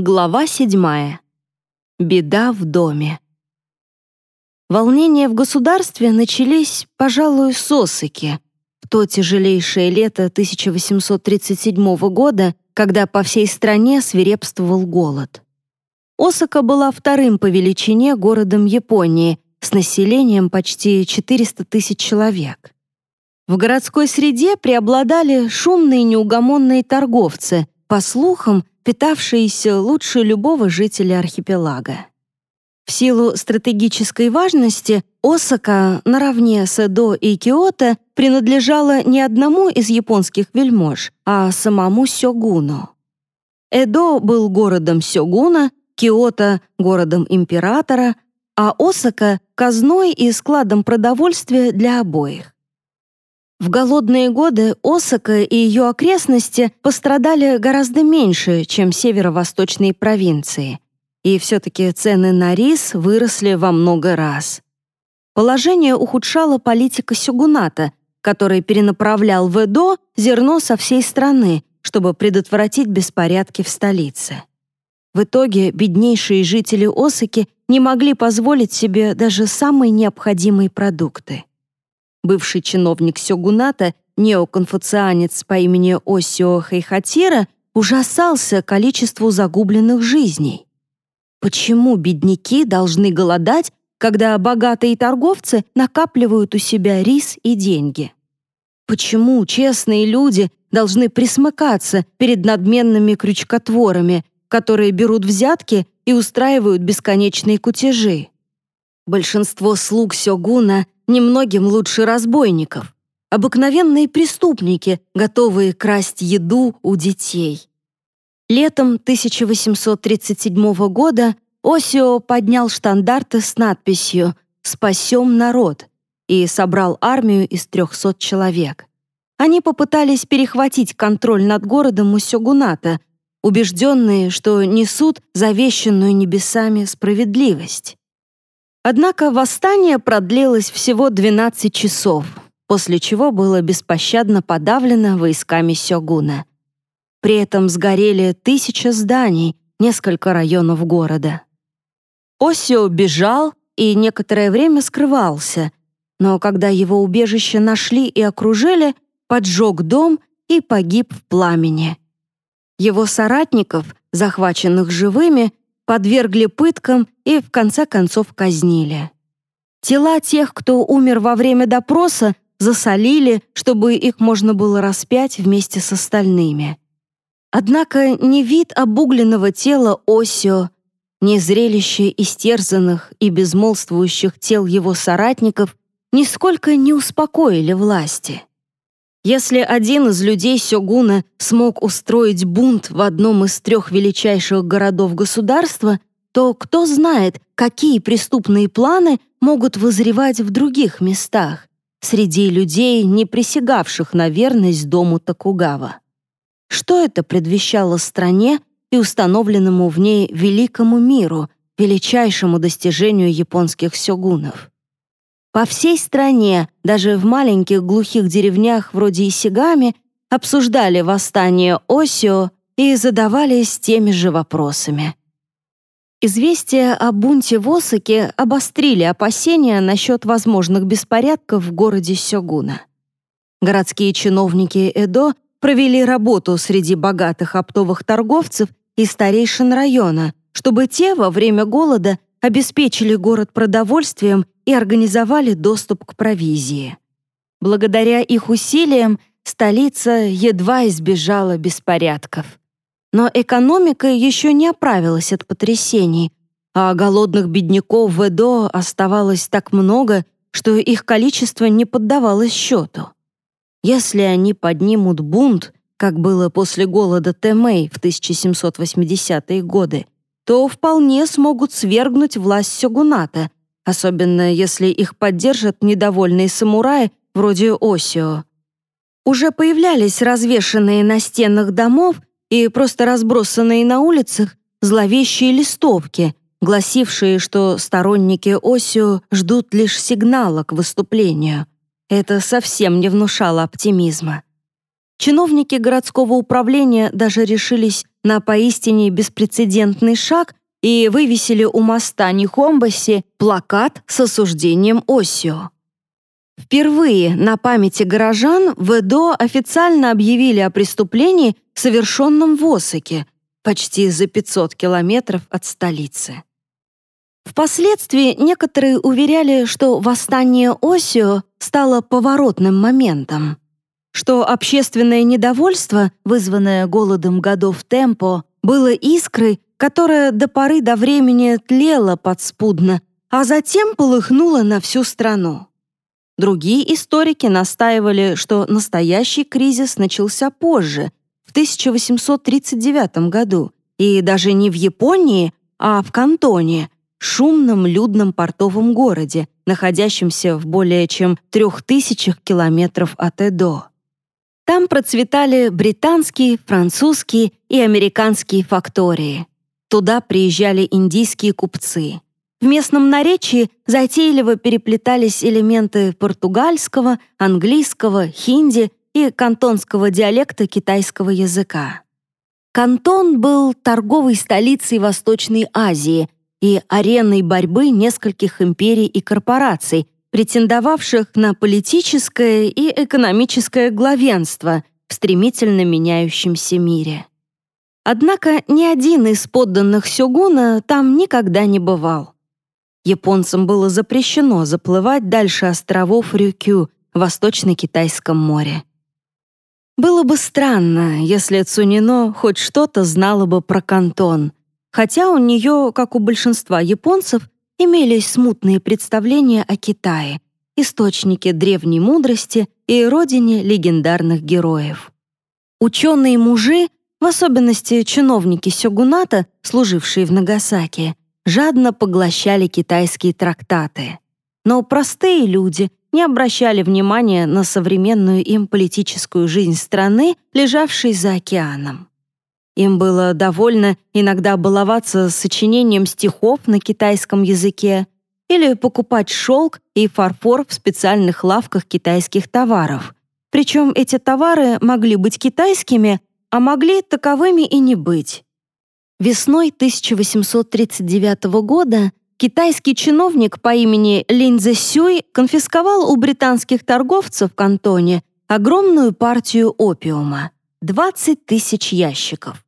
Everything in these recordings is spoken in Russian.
Глава седьмая. Беда в доме. Волнения в государстве начались, пожалуй, с Осыки, в то тяжелейшее лето 1837 года, когда по всей стране свирепствовал голод. Осака была вторым по величине городом Японии с населением почти 400 тысяч человек. В городской среде преобладали шумные неугомонные торговцы, по слухам, питавшиеся лучше любого жителя архипелага. В силу стратегической важности Осака наравне с Эдо и Киото принадлежала не одному из японских вельмож, а самому сёгуну. Эдо был городом сёгуна, Киото — городом императора, а Осака — казной и складом продовольствия для обоих. В голодные годы Осака и ее окрестности пострадали гораздо меньше, чем северо-восточные провинции. И все-таки цены на рис выросли во много раз. Положение ухудшала политика Сюгуната, который перенаправлял в Эдо зерно со всей страны, чтобы предотвратить беспорядки в столице. В итоге беднейшие жители Осаки не могли позволить себе даже самые необходимые продукты. Бывший чиновник Сёгуната, неоконфуцианец по имени Осио Хайхатира, ужасался количеству загубленных жизней. Почему бедняки должны голодать, когда богатые торговцы накапливают у себя рис и деньги? Почему честные люди должны присмыкаться перед надменными крючкотворами, которые берут взятки и устраивают бесконечные кутежи? Большинство слуг Сёгуна немногим лучше разбойников. Обыкновенные преступники, готовые красть еду у детей. Летом 1837 года Осио поднял штандарты с надписью «Спасем народ» и собрал армию из 300 человек. Они попытались перехватить контроль над городом у Сёгуната, убежденные, что несут завещанную небесами справедливость. Однако восстание продлилось всего 12 часов, после чего было беспощадно подавлено войсками Сёгуна. При этом сгорели тысячи зданий, несколько районов города. Осио бежал и некоторое время скрывался, но когда его убежище нашли и окружили, поджег дом и погиб в пламени. Его соратников, захваченных живыми, подвергли пыткам и в конце концов казнили. Тела тех, кто умер во время допроса, засолили, чтобы их можно было распять вместе с остальными. Однако ни вид обугленного тела Осио, ни зрелище истерзанных и безмолвствующих тел его соратников нисколько не успокоили власти. Если один из людей Сёгуна смог устроить бунт в одном из трех величайших городов государства, то кто знает, какие преступные планы могут вызревать в других местах, среди людей, не присягавших на верность дому Токугава. Что это предвещало стране и установленному в ней великому миру, величайшему достижению японских сёгунов? По всей стране, даже в маленьких глухих деревнях вроде Исигами, обсуждали восстание Осио и задавались теми же вопросами. Известия о бунте в Осаке обострили опасения насчет возможных беспорядков в городе Сёгуна. Городские чиновники Эдо провели работу среди богатых оптовых торговцев и старейшин района, чтобы те во время голода обеспечили город продовольствием и организовали доступ к провизии. Благодаря их усилиям столица едва избежала беспорядков. Но экономика еще не оправилась от потрясений, а голодных бедняков в Эдо оставалось так много, что их количество не поддавалось счету. Если они поднимут бунт, как было после голода Тэмэй в 1780-е годы, то вполне смогут свергнуть власть Сёгуната, особенно если их поддержат недовольные самураи вроде Осио. Уже появлялись развешанные на стенах домов и просто разбросанные на улицах зловещие листовки, гласившие, что сторонники Осио ждут лишь сигнала к выступлению. Это совсем не внушало оптимизма. Чиновники городского управления даже решились на поистине беспрецедентный шаг и вывесили у моста Нихомбаси плакат с осуждением Осио. Впервые на памяти горожан в официально объявили о преступлении, совершенном в Осаке, почти за 500 километров от столицы. Впоследствии некоторые уверяли, что восстание Осио стало поворотным моментом, что общественное недовольство, вызванное голодом годов темпо, было искрой, которая до поры до времени тлела подспудно, а затем полыхнула на всю страну. Другие историки настаивали, что настоящий кризис начался позже, в 1839 году, и даже не в Японии, а в Кантоне, шумном людном портовом городе, находящемся в более чем трех тысячах километров от Эдо. Там процветали британские, французские и американские фактории. Туда приезжали индийские купцы. В местном наречии затейливо переплетались элементы португальского, английского, хинди и кантонского диалекта китайского языка. Кантон был торговой столицей Восточной Азии и ареной борьбы нескольких империй и корпораций, претендовавших на политическое и экономическое главенство в стремительно меняющемся мире. Однако ни один из подданных Сёгуна там никогда не бывал. Японцам было запрещено заплывать дальше островов Рюкю в Восточно-Китайском море. Было бы странно, если Цунино хоть что-то знала бы про Кантон, хотя у нее, как у большинства японцев, имелись смутные представления о Китае, источнике древней мудрости и родине легендарных героев. Ученые-мужи, в особенности чиновники Сёгуната, служившие в Нагасаки, жадно поглощали китайские трактаты. Но простые люди не обращали внимания на современную им политическую жизнь страны, лежавшей за океаном. Им было довольно иногда баловаться сочинением стихов на китайском языке или покупать шелк и фарфор в специальных лавках китайских товаров. Причем эти товары могли быть китайскими, а могли таковыми и не быть. Весной 1839 года китайский чиновник по имени Линь Сюй конфисковал у британских торговцев в кантоне огромную партию опиума — 20 тысяч ящиков.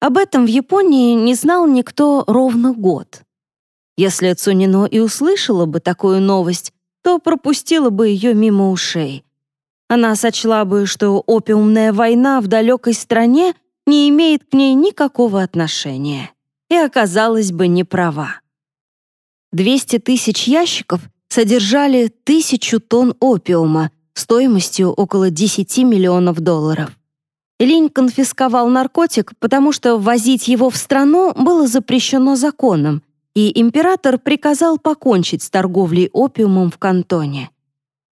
Об этом в Японии не знал никто ровно год. Если Цунино и услышала бы такую новость, то пропустила бы ее мимо ушей. Она сочла бы, что опиумная война в далекой стране не имеет к ней никакого отношения, и оказалась бы не права. 200 тысяч ящиков содержали тысячу тонн опиума стоимостью около 10 миллионов долларов. Линь конфисковал наркотик, потому что ввозить его в страну было запрещено законом, и император приказал покончить с торговлей опиумом в кантоне.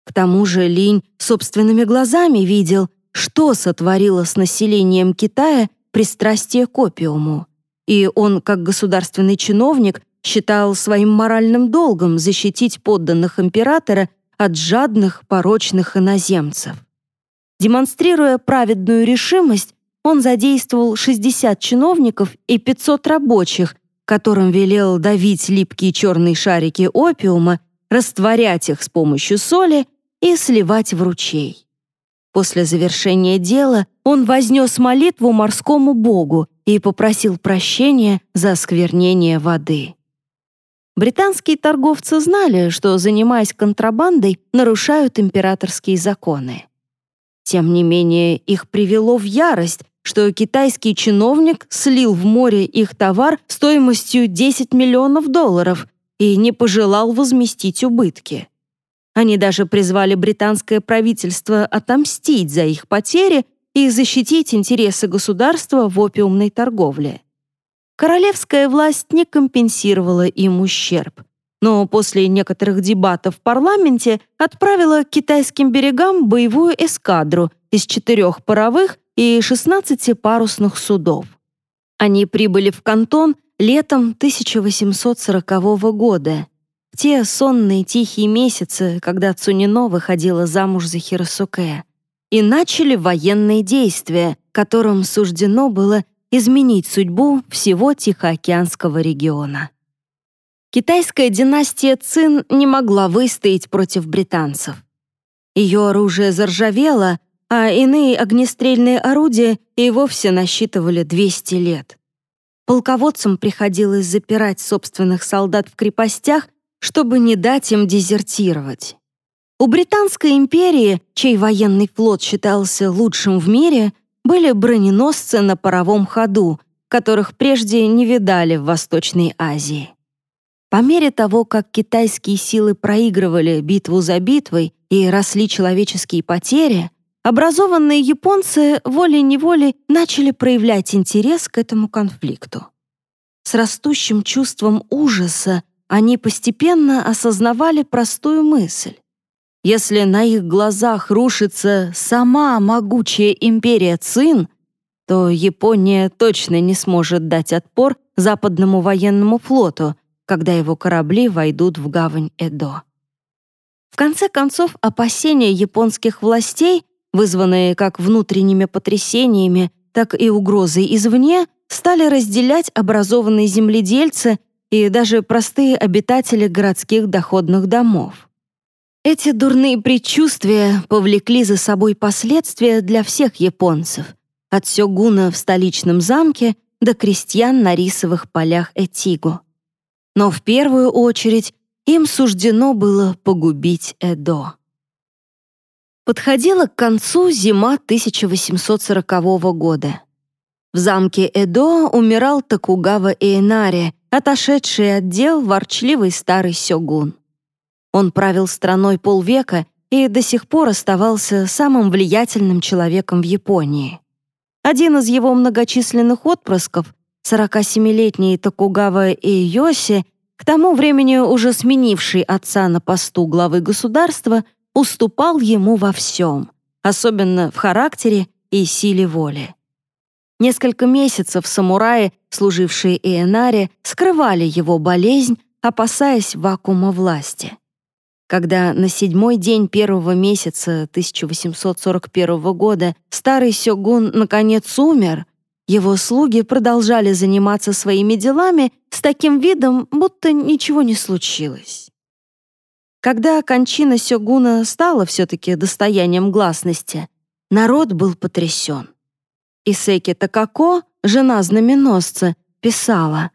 К тому же Линь собственными глазами видел, что сотворило с населением Китая пристрастие к опиуму. И он, как государственный чиновник, считал своим моральным долгом защитить подданных императора от жадных, порочных иноземцев. Демонстрируя праведную решимость, он задействовал 60 чиновников и 500 рабочих, которым велел давить липкие черные шарики опиума, растворять их с помощью соли и сливать в ручей. После завершения дела он вознес молитву морскому богу и попросил прощения за осквернение воды. Британские торговцы знали, что, занимаясь контрабандой, нарушают императорские законы. Тем не менее, их привело в ярость, что китайский чиновник слил в море их товар стоимостью 10 миллионов долларов и не пожелал возместить убытки. Они даже призвали британское правительство отомстить за их потери и защитить интересы государства в опиумной торговле. Королевская власть не компенсировала им ущерб но после некоторых дебатов в парламенте отправила к китайским берегам боевую эскадру из четырех паровых и 16 парусных судов. Они прибыли в Кантон летом 1840 года, в те сонные тихие месяцы, когда Цунино выходила замуж за Хиросуке. и начали военные действия, которым суждено было изменить судьбу всего Тихоокеанского региона. Китайская династия Цин не могла выстоять против британцев. Ее оружие заржавело, а иные огнестрельные орудия и вовсе насчитывали 200 лет. Полководцам приходилось запирать собственных солдат в крепостях, чтобы не дать им дезертировать. У Британской империи, чей военный флот считался лучшим в мире, были броненосцы на паровом ходу, которых прежде не видали в Восточной Азии. По мере того, как китайские силы проигрывали битву за битвой и росли человеческие потери, образованные японцы волей-неволей начали проявлять интерес к этому конфликту. С растущим чувством ужаса они постепенно осознавали простую мысль. Если на их глазах рушится сама могучая империя Цин, то Япония точно не сможет дать отпор западному военному флоту, когда его корабли войдут в гавань Эдо. В конце концов, опасения японских властей, вызванные как внутренними потрясениями, так и угрозой извне, стали разделять образованные земледельцы и даже простые обитатели городских доходных домов. Эти дурные предчувствия повлекли за собой последствия для всех японцев, от сёгуна в столичном замке до крестьян на рисовых полях Этигу. Но в первую очередь им суждено было погубить Эдо. Подходила к концу зима 1840 года. В замке Эдо умирал Токугава Эйнари, отошедший от дел ворчливый старый сёгун. Он правил страной полвека и до сих пор оставался самым влиятельным человеком в Японии. Один из его многочисленных отпрысков, 47-летний Токугава Иёси, к тому времени уже сменивший отца на посту главы государства, уступал ему во всем, особенно в характере и силе воли. Несколько месяцев самураи, служившие Иенаре, скрывали его болезнь, опасаясь вакуума власти. Когда на седьмой день первого месяца 1841 года старый сёгун наконец умер, его слуги продолжали заниматься своими делами с таким видом, будто ничего не случилось. Когда кончина сёгуна стала все-таки достоянием гласности, народ был потрясен. Исеки Такако, жена знаменосца, писала,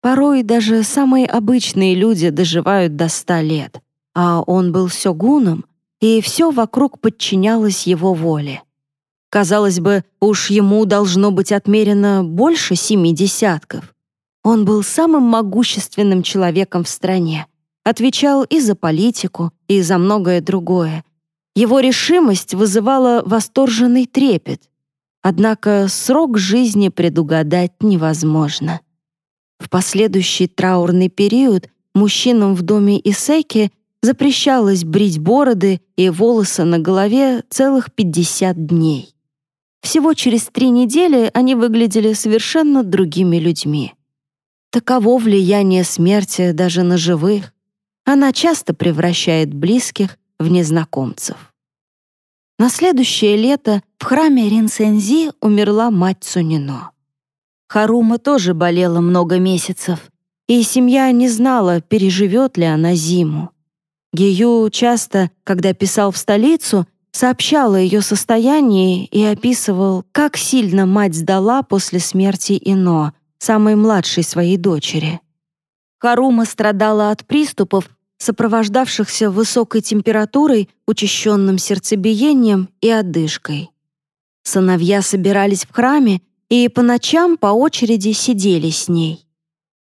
«Порой даже самые обычные люди доживают до ста лет а он был сёгуном, и все вокруг подчинялось его воле. Казалось бы, уж ему должно быть отмерено больше семи десятков. Он был самым могущественным человеком в стране, отвечал и за политику, и за многое другое. Его решимость вызывала восторженный трепет. Однако срок жизни предугадать невозможно. В последующий траурный период мужчинам в доме Исеки запрещалось брить бороды и волосы на голове целых 50 дней. Всего через три недели они выглядели совершенно другими людьми. Таково влияние смерти даже на живых. Она часто превращает близких в незнакомцев. На следующее лето в храме Ринсензи умерла мать Цунино. Харума тоже болела много месяцев, и семья не знала, переживет ли она зиму. Гию часто, когда писал в столицу, сообщал о ее состоянии и описывал, как сильно мать сдала после смерти Ино, самой младшей своей дочери. Харума страдала от приступов, сопровождавшихся высокой температурой, учащенным сердцебиением и одышкой. Сыновья собирались в храме и по ночам по очереди сидели с ней.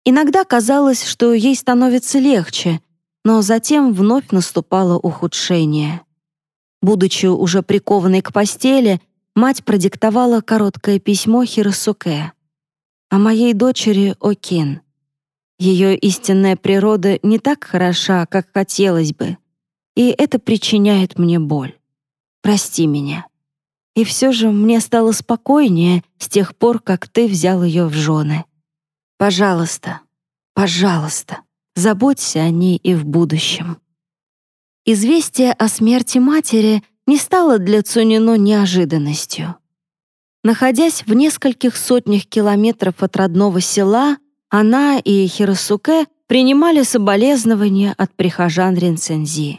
Иногда казалось, что ей становится легче, но затем вновь наступало ухудшение. Будучи уже прикованной к постели, мать продиктовала короткое письмо Хиросуке. «О моей дочери Окин. Ее истинная природа не так хороша, как хотелось бы, и это причиняет мне боль. Прости меня. И все же мне стало спокойнее с тех пор, как ты взял ее в жены. Пожалуйста, пожалуйста, Заботься о ней и в будущем. Известие о смерти матери не стало для Цунино неожиданностью. Находясь в нескольких сотнях километров от родного села, она и Хиросуке принимали соболезнования от прихожан Ринцензи.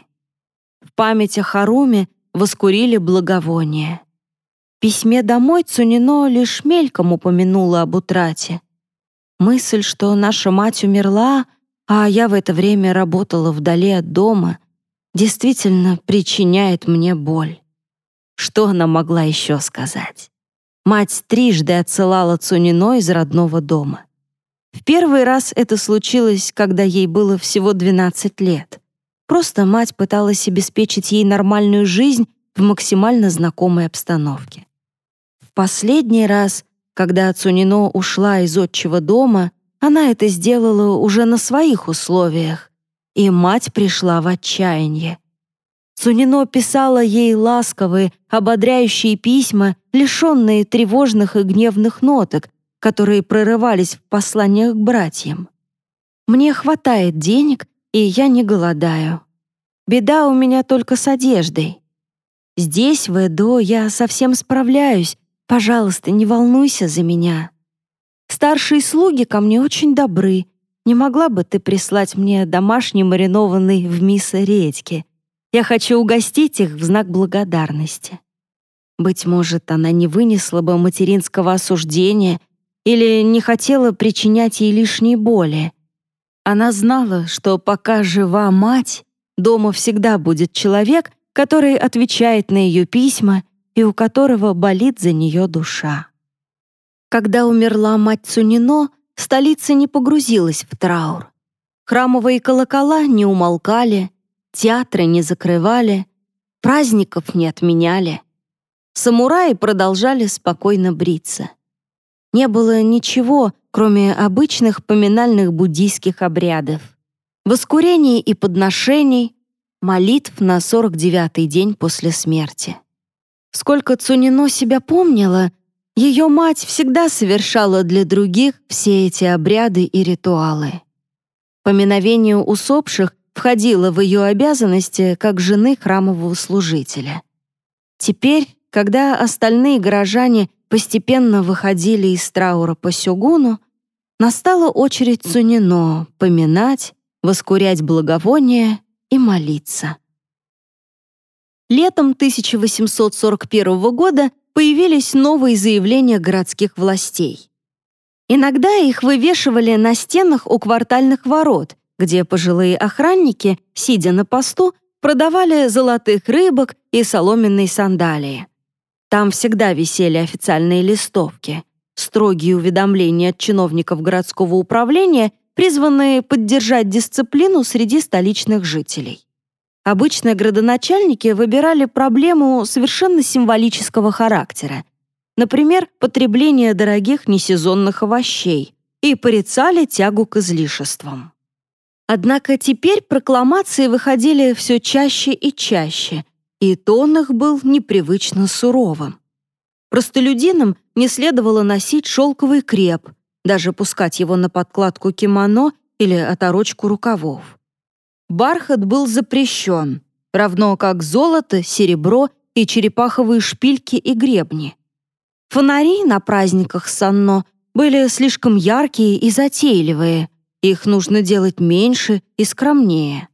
В память о Харуме воскурили благовоние. В письме домой Цунино лишь мельком упомянула об утрате. Мысль, что наша мать умерла, а я в это время работала вдали от дома, действительно причиняет мне боль. Что она могла еще сказать? Мать трижды отсылала Цунино из родного дома. В первый раз это случилось, когда ей было всего 12 лет. Просто мать пыталась обеспечить ей нормальную жизнь в максимально знакомой обстановке. В последний раз, когда Цунино ушла из отчего дома, она это сделала уже на своих условиях, и мать пришла в отчаяние. Цунино писала ей ласковые, ободряющие письма, лишенные тревожных и гневных ноток, которые прорывались в посланиях к братьям. «Мне хватает денег, и я не голодаю. Беда у меня только с одеждой. Здесь, в Эдо, я совсем справляюсь. Пожалуйста, не волнуйся за меня. Старшие слуги ко мне очень добры. Не могла бы ты прислать мне домашний маринованный в мисо редьки? Я хочу угостить их в знак благодарности. Быть может, она не вынесла бы материнского осуждения или не хотела причинять ей лишние боли. Она знала, что пока жива мать, дома всегда будет человек, который отвечает на ее письма и у которого болит за нее душа. Когда умерла мать Цунино, столица не погрузилась в траур. Храмовые колокола не умолкали, театры не закрывали, праздников не отменяли. Самураи продолжали спокойно бриться. Не было ничего, кроме обычных поминальных буддийских обрядов. Воскурений и подношений, молитв на 49-й день после смерти. Сколько Цунино себя помнила, ее мать всегда совершала для других все эти обряды и ритуалы. Поминовение усопших входило в ее обязанности как жены храмового служителя. Теперь, когда остальные горожане постепенно выходили из траура по Сёгуну, настала очередь Цунино поминать, воскурять благовония и молиться. Летом 1841 года появились новые заявления городских властей. Иногда их вывешивали на стенах у квартальных ворот, где пожилые охранники, сидя на посту, продавали золотых рыбок и соломенные сандалии. Там всегда висели официальные листовки, строгие уведомления от чиновников городского управления призванные поддержать дисциплину среди столичных жителей. Обычно градоначальники выбирали проблему совершенно символического характера, например, потребление дорогих несезонных овощей, и порицали тягу к излишествам. Однако теперь прокламации выходили все чаще и чаще, и тон их был непривычно суровым. Простолюдинам не следовало носить шелковый креп, даже пускать его на подкладку кимоно или оторочку рукавов. Бархат был запрещен, равно как золото, серебро и черепаховые шпильки и гребни. Фонари на праздниках Санно были слишком яркие и затейливые, их нужно делать меньше и скромнее.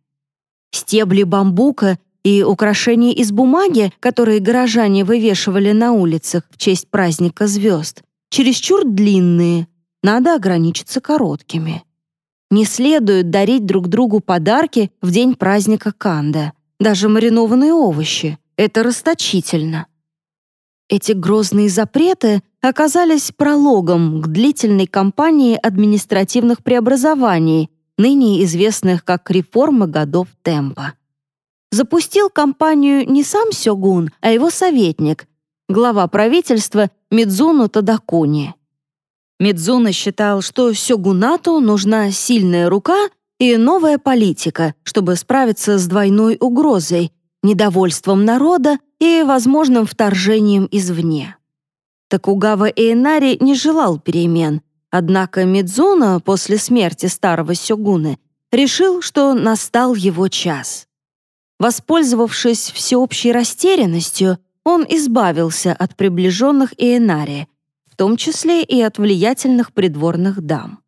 Стебли бамбука и украшения из бумаги, которые горожане вывешивали на улицах в честь праздника звезд, чересчур длинные, надо ограничиться короткими. Не следует дарить друг другу подарки в день праздника Канда, даже маринованные овощи. Это расточительно. Эти грозные запреты оказались прологом к длительной кампании административных преобразований, ныне известных как реформа годов темпа. Запустил кампанию не сам Сёгун, а его советник, глава правительства Мидзуну Тадакуни. Мидзуна считал, что Сёгунату нужна сильная рука и новая политика, чтобы справиться с двойной угрозой, недовольством народа и возможным вторжением извне. Такугава Эйнари не желал перемен, однако Мидзуна после смерти старого сёгуна решил, что настал его час. Воспользовавшись всеобщей растерянностью, он избавился от приближенных Иенари, в том числе и от влиятельных придворных дам.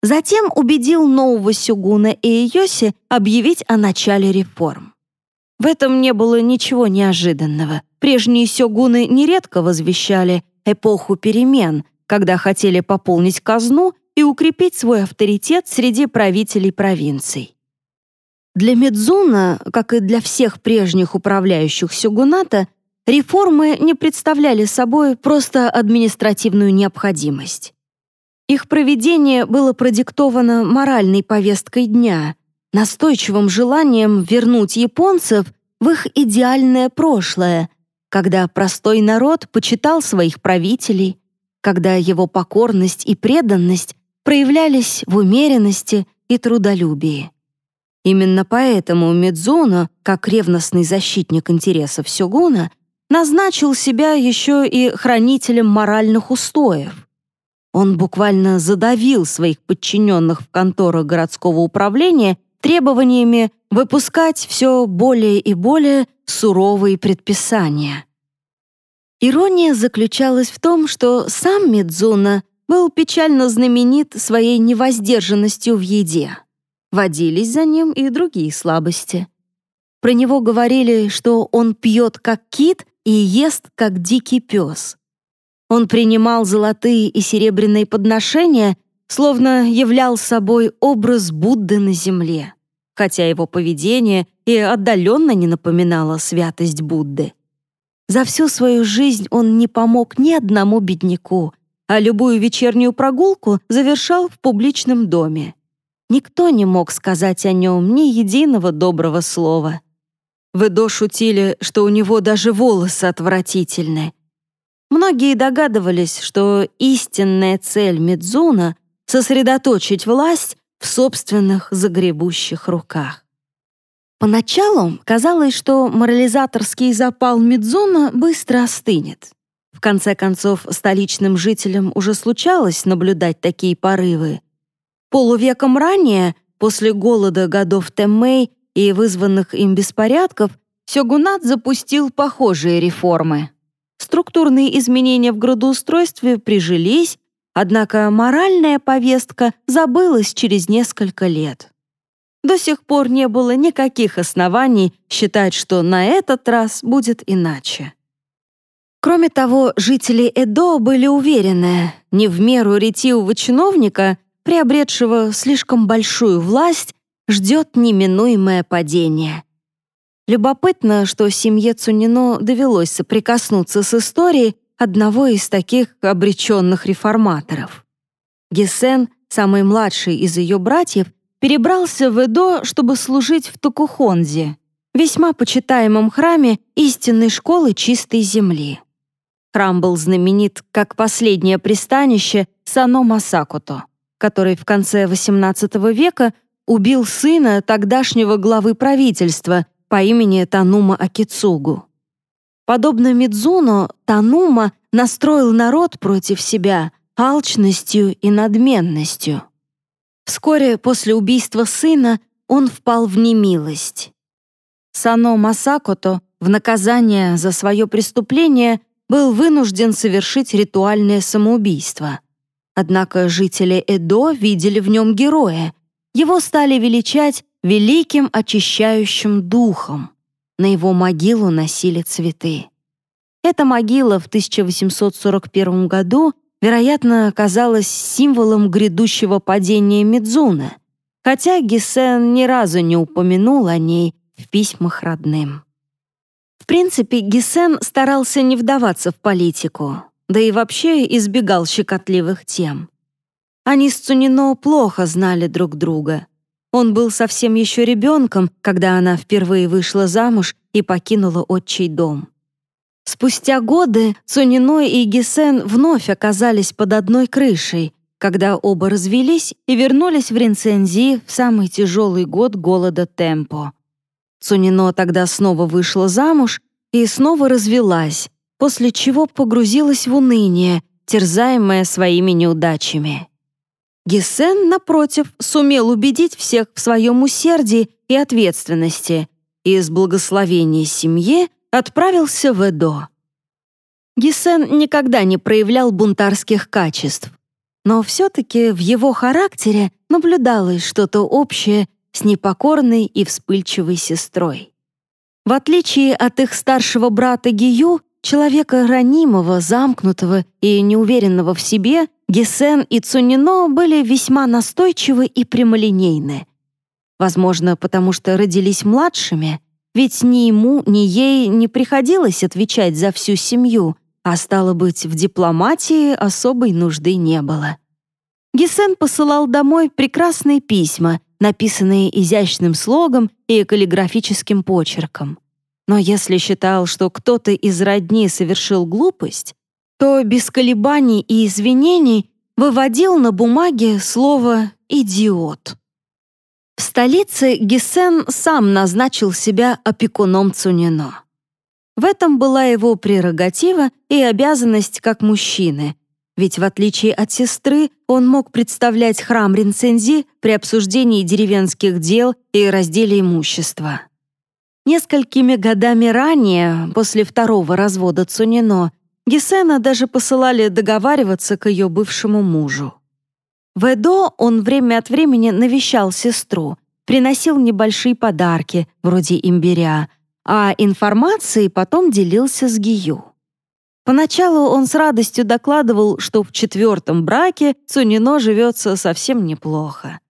Затем убедил нового сёгуна Иеоси объявить о начале реформ. В этом не было ничего неожиданного. Прежние сёгуны нередко возвещали эпоху перемен, когда хотели пополнить казну и укрепить свой авторитет среди правителей провинций. Для Медзуна, как и для всех прежних управляющих сёгуната, реформы не представляли собой просто административную необходимость. Их проведение было продиктовано моральной повесткой дня, настойчивым желанием вернуть японцев в их идеальное прошлое, когда простой народ почитал своих правителей, когда его покорность и преданность проявлялись в умеренности и трудолюбии. Именно поэтому Мидзуно, как ревностный защитник интересов Сёгуна, назначил себя еще и хранителем моральных устоев. Он буквально задавил своих подчиненных в конторах городского управления требованиями выпускать все более и более суровые предписания. Ирония заключалась в том, что сам Мидзуна был печально знаменит своей невоздержанностью в еде. Водились за ним и другие слабости. Про него говорили, что он пьет как кит и ест как дикий пес. Он принимал золотые и серебряные подношения, словно являл собой образ Будды на земле, хотя его поведение и отдаленно не напоминало святость Будды. За всю свою жизнь он не помог ни одному бедняку, а любую вечернюю прогулку завершал в публичном доме. Никто не мог сказать о нем ни единого доброго слова. В Эдо что у него даже волосы отвратительны. Многие догадывались, что истинная цель Мидзуна — сосредоточить власть в собственных загребущих руках. Поначалу казалось, что морализаторский запал Мидзуна быстро остынет. В конце концов, столичным жителям уже случалось наблюдать такие порывы. Полувеком ранее, после голода годов Теммей и вызванных им беспорядков, Сёгунат запустил похожие реформы. Структурные изменения в градоустройстве прижились, однако моральная повестка забылась через несколько лет. До сих пор не было никаких оснований считать, что на этот раз будет иначе. Кроме того, жители Эдо были уверены, не в меру ретивого чиновника, приобретшего слишком большую власть, ждет неминуемое падение. Любопытно, что семье Цунино довелось соприкоснуться с историей одного из таких обреченных реформаторов. Гесен, самый младший из ее братьев, перебрался в Эдо, чтобы служить в Токухонзе, весьма почитаемом храме истинной школы чистой земли. Храм был знаменит как последнее пристанище Сано Масакото, который в конце XVIII века убил сына тогдашнего главы правительства по имени Танума Акицугу. Подобно Мидзуно, Танума настроил народ против себя алчностью и надменностью. Вскоре после убийства сына он впал в немилость. Сано Масакото в наказание за свое преступление был вынужден совершить ритуальное самоубийство. Однако жители Эдо видели в нем героя. Его стали величать великим очищающим духом. На его могилу носили цветы. Эта могила в 1841 году вероятно, оказалась символом грядущего падения Мидзуна, хотя Гисен ни разу не упомянул о ней в письмах родным. В принципе, Гисен старался не вдаваться в политику, да и вообще избегал щекотливых тем. Они с Цунино плохо знали друг друга. Он был совсем еще ребенком, когда она впервые вышла замуж и покинула отчий дом. Спустя годы Цуниной и Гисен вновь оказались под одной крышей, когда оба развелись и вернулись в Ринцензи в самый тяжелый год голода Темпо. Цунино тогда снова вышла замуж и снова развелась, после чего погрузилась в уныние, терзаемая своими неудачами. Гисен, напротив, сумел убедить всех в своем усердии и ответственности и с благословения семьи отправился в Эдо. Гисен никогда не проявлял бунтарских качеств, но все-таки в его характере наблюдалось что-то общее с непокорной и вспыльчивой сестрой. В отличие от их старшего брата Гию, человека ранимого, замкнутого и неуверенного в себе, Гесен и Цунино были весьма настойчивы и прямолинейны. Возможно, потому что родились младшими, ведь ни ему, ни ей не приходилось отвечать за всю семью, а стало быть, в дипломатии особой нужды не было. Гесен посылал домой прекрасные письма, написанные изящным слогом и каллиграфическим почерком. Но если считал, что кто-то из родни совершил глупость, то без колебаний и извинений выводил на бумаге слово «идиот». В столице Гесен сам назначил себя опекуном Цунино. В этом была его прерогатива и обязанность как мужчины, ведь в отличие от сестры он мог представлять храм Ринцензи при обсуждении деревенских дел и разделе имущества. Несколькими годами ранее, после второго развода Цунино, Гесена даже посылали договариваться к ее бывшему мужу. В Эдо он время от времени навещал сестру, приносил небольшие подарки, вроде имбиря, а информацией потом делился с Гию. Поначалу он с радостью докладывал, что в четвертом браке Цунино живется совсем неплохо.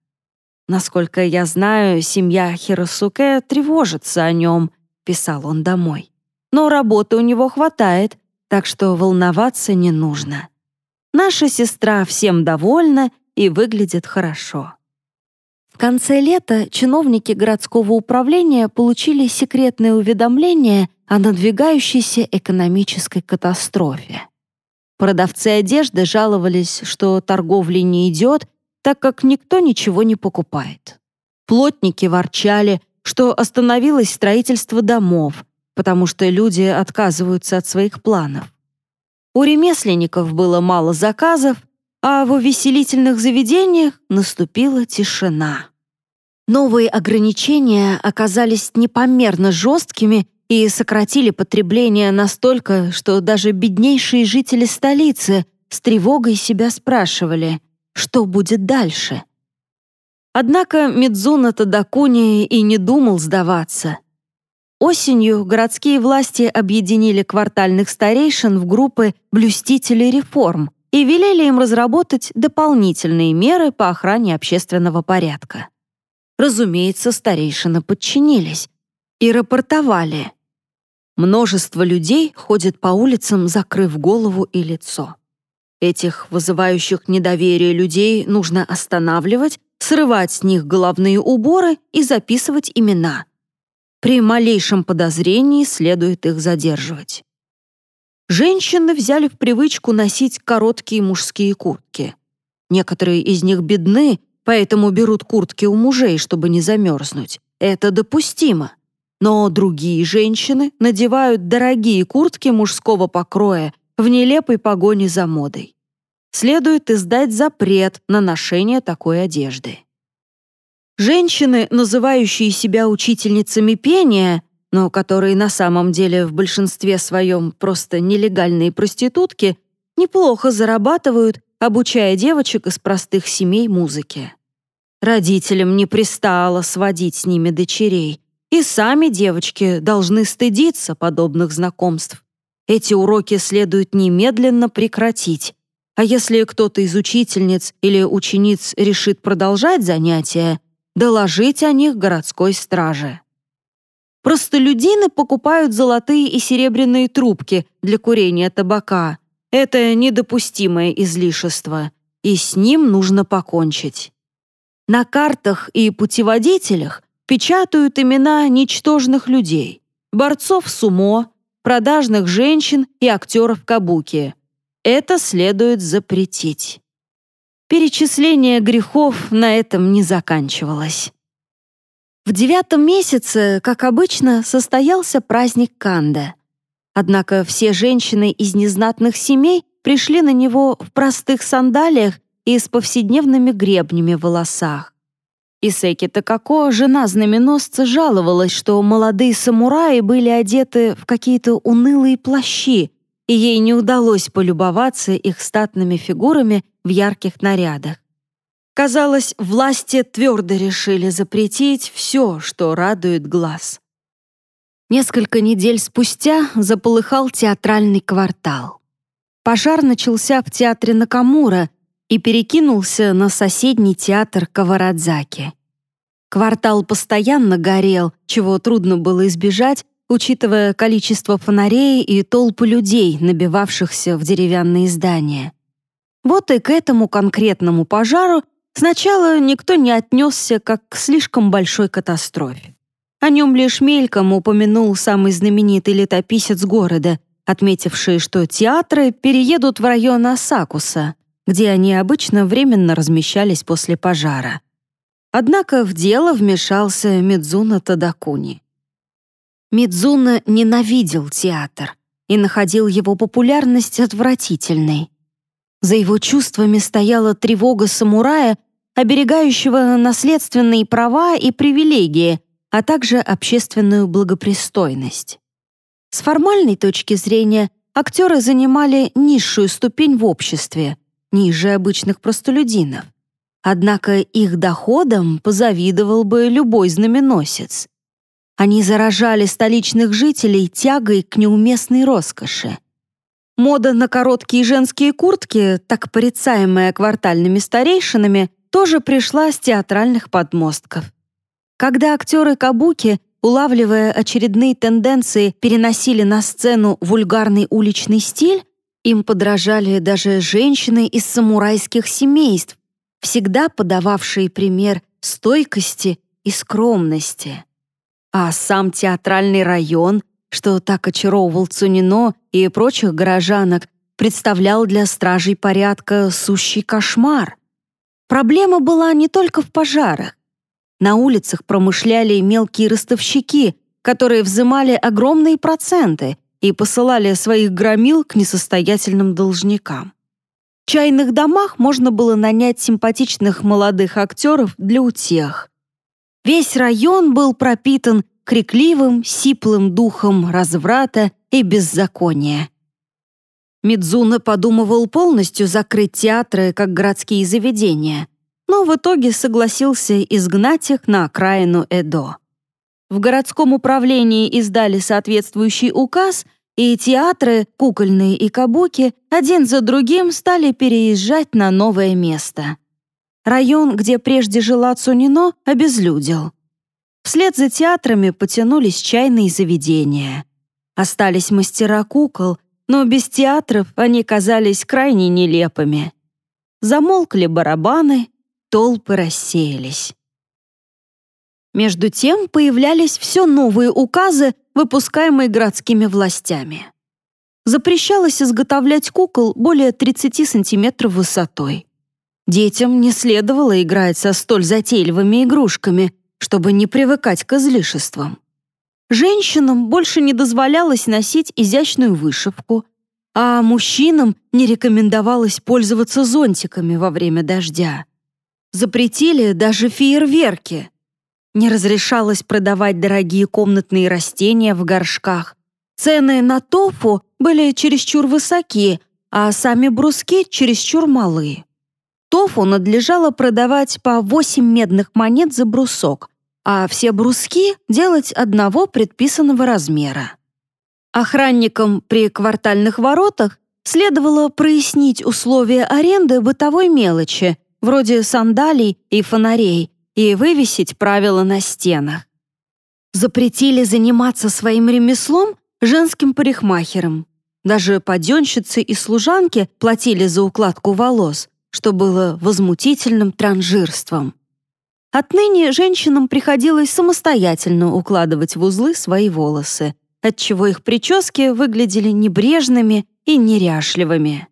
«Насколько я знаю, семья Хиросуке тревожится о нем», — писал он домой. «Но работы у него хватает, так что волноваться не нужно. Наша сестра всем довольна и выглядит хорошо». В конце лета чиновники городского управления получили секретное уведомление о надвигающейся экономической катастрофе. Продавцы одежды жаловались, что торговля не идет, так как никто ничего не покупает. Плотники ворчали, что остановилось строительство домов, потому что люди отказываются от своих планов. У ремесленников было мало заказов, а в увеселительных заведениях наступила тишина. Новые ограничения оказались непомерно жесткими и сократили потребление настолько, что даже беднейшие жители столицы с тревогой себя спрашивали, что будет дальше. Однако Мидзуна Тадакуни и не думал сдаваться. Осенью городские власти объединили квартальных старейшин в группы «блюстители реформ», и велели им разработать дополнительные меры по охране общественного порядка. Разумеется, старейшины подчинились и рапортовали. Множество людей ходит по улицам, закрыв голову и лицо. Этих вызывающих недоверие людей нужно останавливать, срывать с них головные уборы и записывать имена. При малейшем подозрении следует их задерживать. Женщины взяли в привычку носить короткие мужские куртки. Некоторые из них бедны, поэтому берут куртки у мужей, чтобы не замерзнуть. Это допустимо. Но другие женщины надевают дорогие куртки мужского покроя в нелепой погоне за модой. Следует издать запрет на ношение такой одежды. Женщины, называющие себя учительницами пения, но которые на самом деле в большинстве своем просто нелегальные проститутки, неплохо зарабатывают, обучая девочек из простых семей музыке. Родителям не пристало сводить с ними дочерей, и сами девочки должны стыдиться подобных знакомств. Эти уроки следует немедленно прекратить, а если кто-то из учительниц или учениц решит продолжать занятия, доложить о них городской страже. Простолюдины покупают золотые и серебряные трубки для курения табака. Это недопустимое излишество, и с ним нужно покончить. На картах и путеводителях печатают имена ничтожных людей, борцов сумо, продажных женщин и актеров кабуки. Это следует запретить. Перечисление грехов на этом не заканчивалось. В девятом месяце, как обычно, состоялся праздник Канда. Однако все женщины из незнатных семей пришли на него в простых сандалиях и с повседневными гребнями в волосах. Исеки Такако, жена знаменосца, жаловалась, что молодые самураи были одеты в какие-то унылые плащи, и ей не удалось полюбоваться их статными фигурами в ярких нарядах. Казалось, власти твердо решили запретить все, что радует глаз. Несколько недель спустя заполыхал театральный квартал. Пожар начался в театре Накамура и перекинулся на соседний театр Каварадзаки. Квартал постоянно горел, чего трудно было избежать, учитывая количество фонарей и толпы людей, набивавшихся в деревянные здания. Вот и к этому конкретному пожару сначала никто не отнесся как к слишком большой катастрофе. О нем лишь мельком упомянул самый знаменитый летописец города, отметивший, что театры переедут в район Асакуса, где они обычно временно размещались после пожара. Однако в дело вмешался Мидзуна Тадакуни. Мидзуна ненавидел театр и находил его популярность отвратительной. За его чувствами стояла тревога самурая, оберегающего наследственные права и привилегии, а также общественную благопристойность. С формальной точки зрения актеры занимали низшую ступень в обществе, ниже обычных простолюдинов. Однако их доходам позавидовал бы любой знаменосец. Они заражали столичных жителей тягой к неуместной роскоши. Мода на короткие женские куртки, так порицаемая квартальными старейшинами, тоже пришла с театральных подмостков. Когда актеры кабуки, улавливая очередные тенденции, переносили на сцену вульгарный уличный стиль, им подражали даже женщины из самурайских семейств, всегда подававшие пример стойкости и скромности. А сам театральный район, что так очаровывал Цунино и прочих горожанок, представлял для стражей порядка сущий кошмар. Проблема была не только в пожарах. На улицах промышляли мелкие ростовщики, которые взимали огромные проценты и посылали своих громил к несостоятельным должникам. В чайных домах можно было нанять симпатичных молодых актеров для утех. Весь район был пропитан крикливым, сиплым духом разврата и беззакония. Мидзуна подумывал полностью закрыть театры как городские заведения, но в итоге согласился изгнать их на окраину Эдо. В городском управлении издали соответствующий указ, и театры, кукольные и кабуки, один за другим стали переезжать на новое место. Район, где прежде жила Цунино, обезлюдил. Вслед за театрами потянулись чайные заведения. Остались мастера кукол, но без театров они казались крайне нелепыми. Замолкли барабаны, толпы рассеялись. Между тем появлялись все новые указы, выпускаемые городскими властями. Запрещалось изготовлять кукол более 30 сантиметров высотой. Детям не следовало играть со столь затейливыми игрушками, чтобы не привыкать к излишествам. Женщинам больше не дозволялось носить изящную вышивку, а мужчинам не рекомендовалось пользоваться зонтиками во время дождя. Запретили даже фейерверки. Не разрешалось продавать дорогие комнатные растения в горшках. Цены на тофу были чересчур высоки, а сами бруски чересчур малые. Тофу надлежало продавать по 8 медных монет за брусок, а все бруски делать одного предписанного размера. Охранникам при квартальных воротах следовало прояснить условия аренды бытовой мелочи, вроде сандалий и фонарей, и вывесить правила на стенах. Запретили заниматься своим ремеслом женским парикмахером. Даже паденщицы и служанки платили за укладку волос, что было возмутительным транжирством. Отныне женщинам приходилось самостоятельно укладывать в узлы свои волосы, отчего их прически выглядели небрежными и неряшливыми.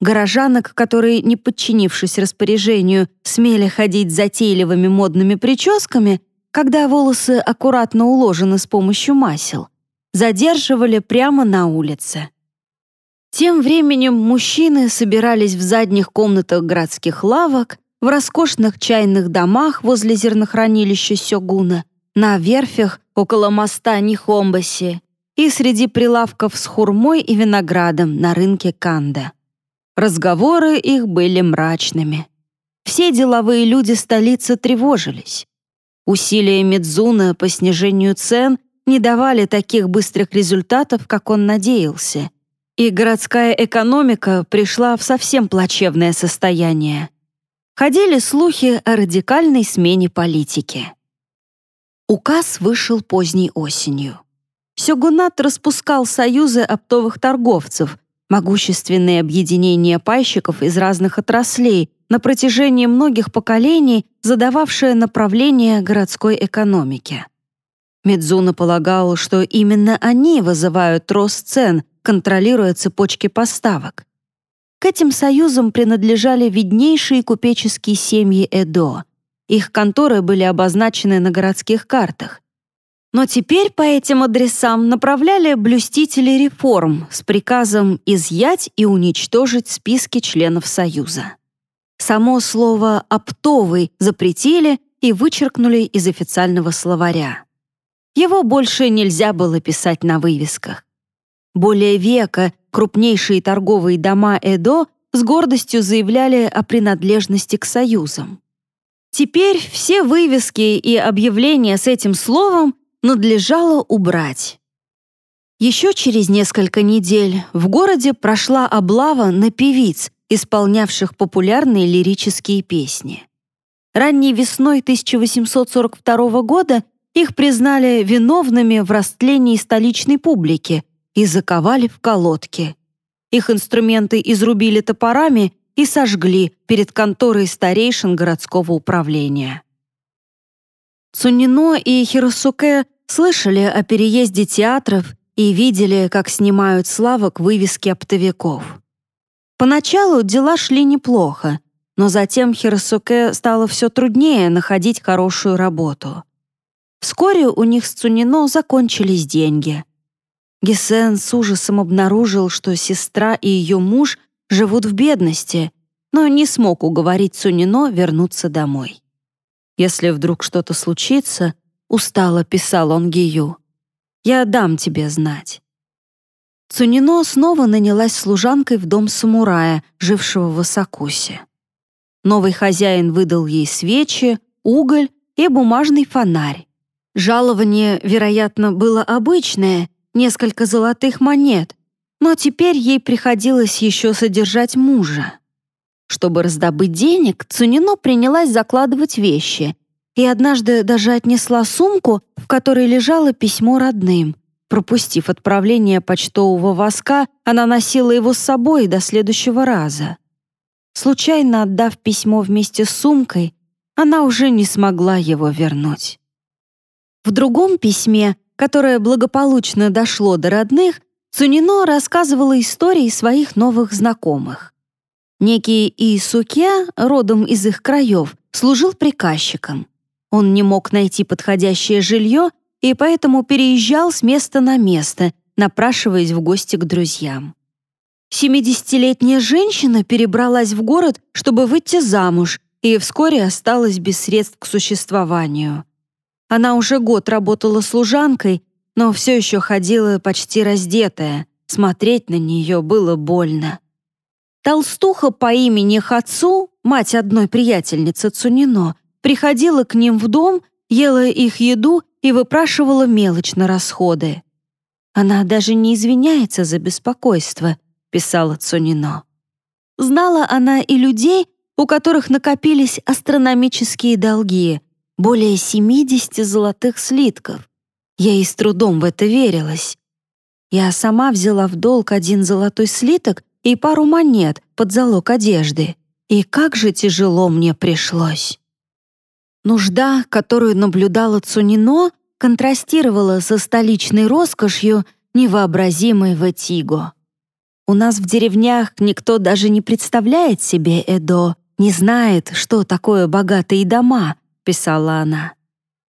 Горожанок, которые, не подчинившись распоряжению, смели ходить затейливыми модными прическами, когда волосы аккуратно уложены с помощью масел, задерживали прямо на улице. Тем временем мужчины собирались в задних комнатах городских лавок, в роскошных чайных домах возле зернохранилища Сёгуна, на верфях около моста Нихомбаси и среди прилавков с хурмой и виноградом на рынке Канда. Разговоры их были мрачными. Все деловые люди столицы тревожились. Усилия Мидзуна по снижению цен не давали таких быстрых результатов, как он надеялся, и городская экономика пришла в совсем плачевное состояние. Ходили слухи о радикальной смене политики. Указ вышел поздней осенью. Сёгунат распускал союзы оптовых торговцев, могущественные объединения пайщиков из разных отраслей, на протяжении многих поколений задававшее направление городской экономике. Медзуна полагал, что именно они вызывают рост цен, контролируя цепочки поставок. К этим союзам принадлежали виднейшие купеческие семьи Эдо. Их конторы были обозначены на городских картах. Но теперь по этим адресам направляли блюстители реформ с приказом изъять и уничтожить списки членов Союза. Само слово «оптовый» запретили и вычеркнули из официального словаря. Его больше нельзя было писать на вывесках. Более века крупнейшие торговые дома Эдо с гордостью заявляли о принадлежности к союзам. Теперь все вывески и объявления с этим словом надлежало убрать. Еще через несколько недель в городе прошла облава на певиц, исполнявших популярные лирические песни. Ранней весной 1842 года их признали виновными в растлении столичной публики и заковали в колодки. Их инструменты изрубили топорами и сожгли перед конторой старейшин городского управления. Цунино и Хиросуке слышали о переезде театров и видели, как снимают славок вывески оптовиков. Поначалу дела шли неплохо, но затем Хиросуке стало все труднее находить хорошую работу. Вскоре у них с Цунино закончились деньги. Гисен с ужасом обнаружил, что сестра и ее муж живут в бедности, но не смог уговорить Цунино вернуться домой. «Если вдруг что-то случится», — устало писал он Гию, — «я дам тебе знать». Цунино снова нанялась служанкой в дом самурая, жившего в Осакусе. Новый хозяин выдал ей свечи, уголь и бумажный фонарь. Жалование, вероятно, было обычное, несколько золотых монет, но теперь ей приходилось еще содержать мужа. Чтобы раздобыть денег, Цунино принялась закладывать вещи и однажды даже отнесла сумку, в которой лежало письмо родным. Пропустив отправление почтового воска, она носила его с собой до следующего раза. Случайно отдав письмо вместе с сумкой, она уже не смогла его вернуть. В другом письме, которое благополучно дошло до родных, Цунино рассказывала истории своих новых знакомых. Некий Исуке, родом из их краев, служил приказчиком. Он не мог найти подходящее жилье и поэтому переезжал с места на место, напрашиваясь в гости к друзьям. Семидесятилетняя женщина перебралась в город, чтобы выйти замуж, и вскоре осталась без средств к существованию. Она уже год работала служанкой, но все еще ходила почти раздетая. Смотреть на нее было больно. Толстуха по имени Хацу, мать одной приятельницы Цунино, приходила к ним в дом, ела их еду и выпрашивала мелочь на расходы. «Она даже не извиняется за беспокойство», — писала Цунино. Знала она и людей, у которых накопились астрономические долги, более 70 золотых слитков. Я и с трудом в это верилась. Я сама взяла в долг один золотой слиток и пару монет под залог одежды. И как же тяжело мне пришлось. Нужда, которую наблюдала Цунино, контрастировала со столичной роскошью, невообразимой в Этиго. У нас в деревнях никто даже не представляет себе Эдо, не знает, что такое богатые дома, писала она.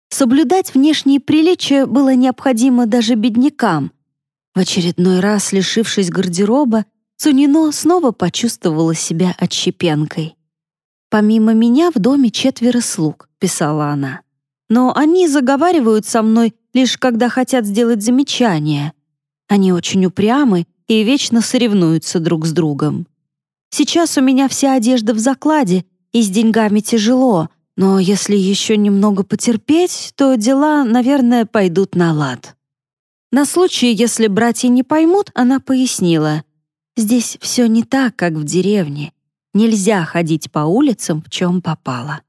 Соблюдать внешние приличия было необходимо даже беднякам. В очередной раз, лишившись гардероба, Цунино снова почувствовала себя отщепенкой. «Помимо меня в доме четверо слуг», — писала она. «Но они заговаривают со мной лишь когда хотят сделать замечание. Они очень упрямы и вечно соревнуются друг с другом. Сейчас у меня вся одежда в закладе, и с деньгами тяжело, но если еще немного потерпеть, то дела, наверное, пойдут на лад». На случай, если братья не поймут, она пояснила. «Здесь все не так, как в деревне. Нельзя ходить по улицам, в чем попало».